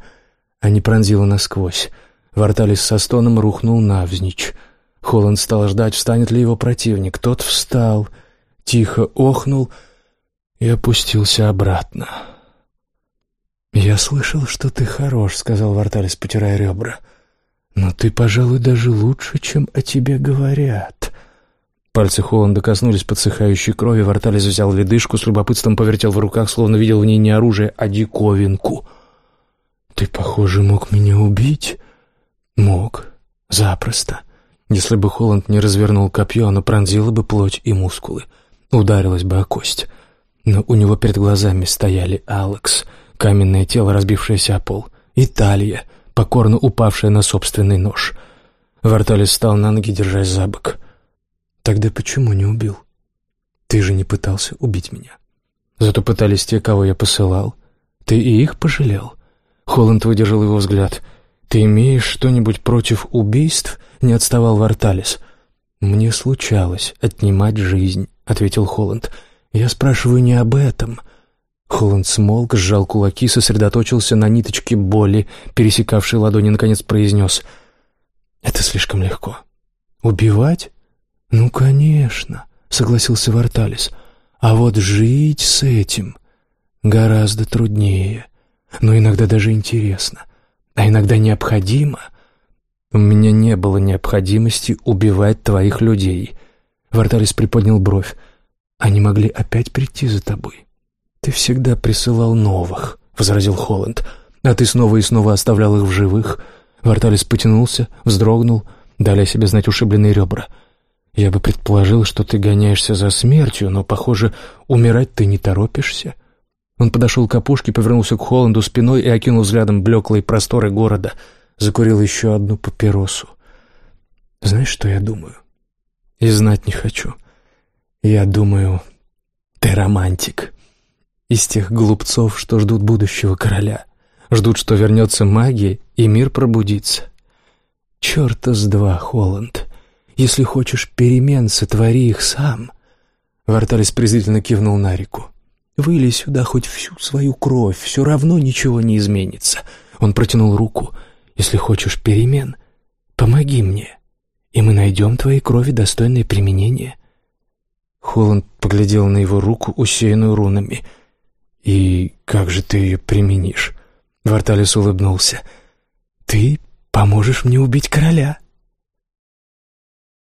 а не пронзило насквозь. Варталис со стоном рухнул навзничь. Холланд стал ждать, встанет ли его противник. Тот встал, тихо охнул и опустился обратно. «Я слышал, что ты хорош», — сказал Варталис, потирая ребра. «Но ты, пожалуй, даже лучше, чем о тебе говорят». Пальцы Холланда коснулись подсыхающей крови, Варталис взял ледышку, с любопытством повертел в руках, словно видел в ней не оружие, а диковинку. «Ты, похоже, мог меня убить?» «Мог. Запросто. Если бы Холланд не развернул копье, оно пронзило бы плоть и мускулы, ударилось бы о кость. Но у него перед глазами стояли Алекс, каменное тело, разбившееся о пол, и Талия, покорно упавшая на собственный нож». Варталис встал на ноги, держась за бок. Тогда почему не убил? Ты же не пытался убить меня. Зато пытались те, кого я посылал. Ты и их пожалел? Холланд выдержал его взгляд. Ты имеешь что-нибудь против убийств? Не отставал Варталис. Мне случалось отнимать жизнь, ответил Холланд. Я спрашиваю не об этом. Холланд смолк, сжал кулаки, сосредоточился на ниточке боли, пересекавшей ладони, наконец произнес. «Это слишком легко. Убивать? «Ну, конечно», — согласился Варталис. «А вот жить с этим гораздо труднее, но иногда даже интересно, а иногда необходимо. У меня не было необходимости убивать твоих людей». Варталис приподнял бровь. «Они могли опять прийти за тобой. Ты всегда присылал новых», — возразил Холланд. «А ты снова и снова оставлял их в живых». Варталис потянулся, вздрогнул, дали о себе знать ушибленные ребра — я бы предположил, что ты гоняешься за смертью, но, похоже, умирать ты не торопишься. Он подошел к опушке, повернулся к Холланду спиной и окинул взглядом блеклые просторы города. Закурил еще одну папиросу. Знаешь, что я думаю? И знать не хочу. Я думаю, ты романтик. Из тех глупцов, что ждут будущего короля. Ждут, что вернется магия, и мир пробудится. Черта с два, Холланд. Если хочешь перемен, сотвори их сам. Варталис презрительно кивнул на реку. Выли сюда хоть всю свою кровь, все равно ничего не изменится. Он протянул руку. Если хочешь перемен, помоги мне, и мы найдем твоей крови достойное применение. Холланд поглядел на его руку, усеянную рунами. «И как же ты ее применишь?» Варталис улыбнулся. «Ты поможешь мне убить короля».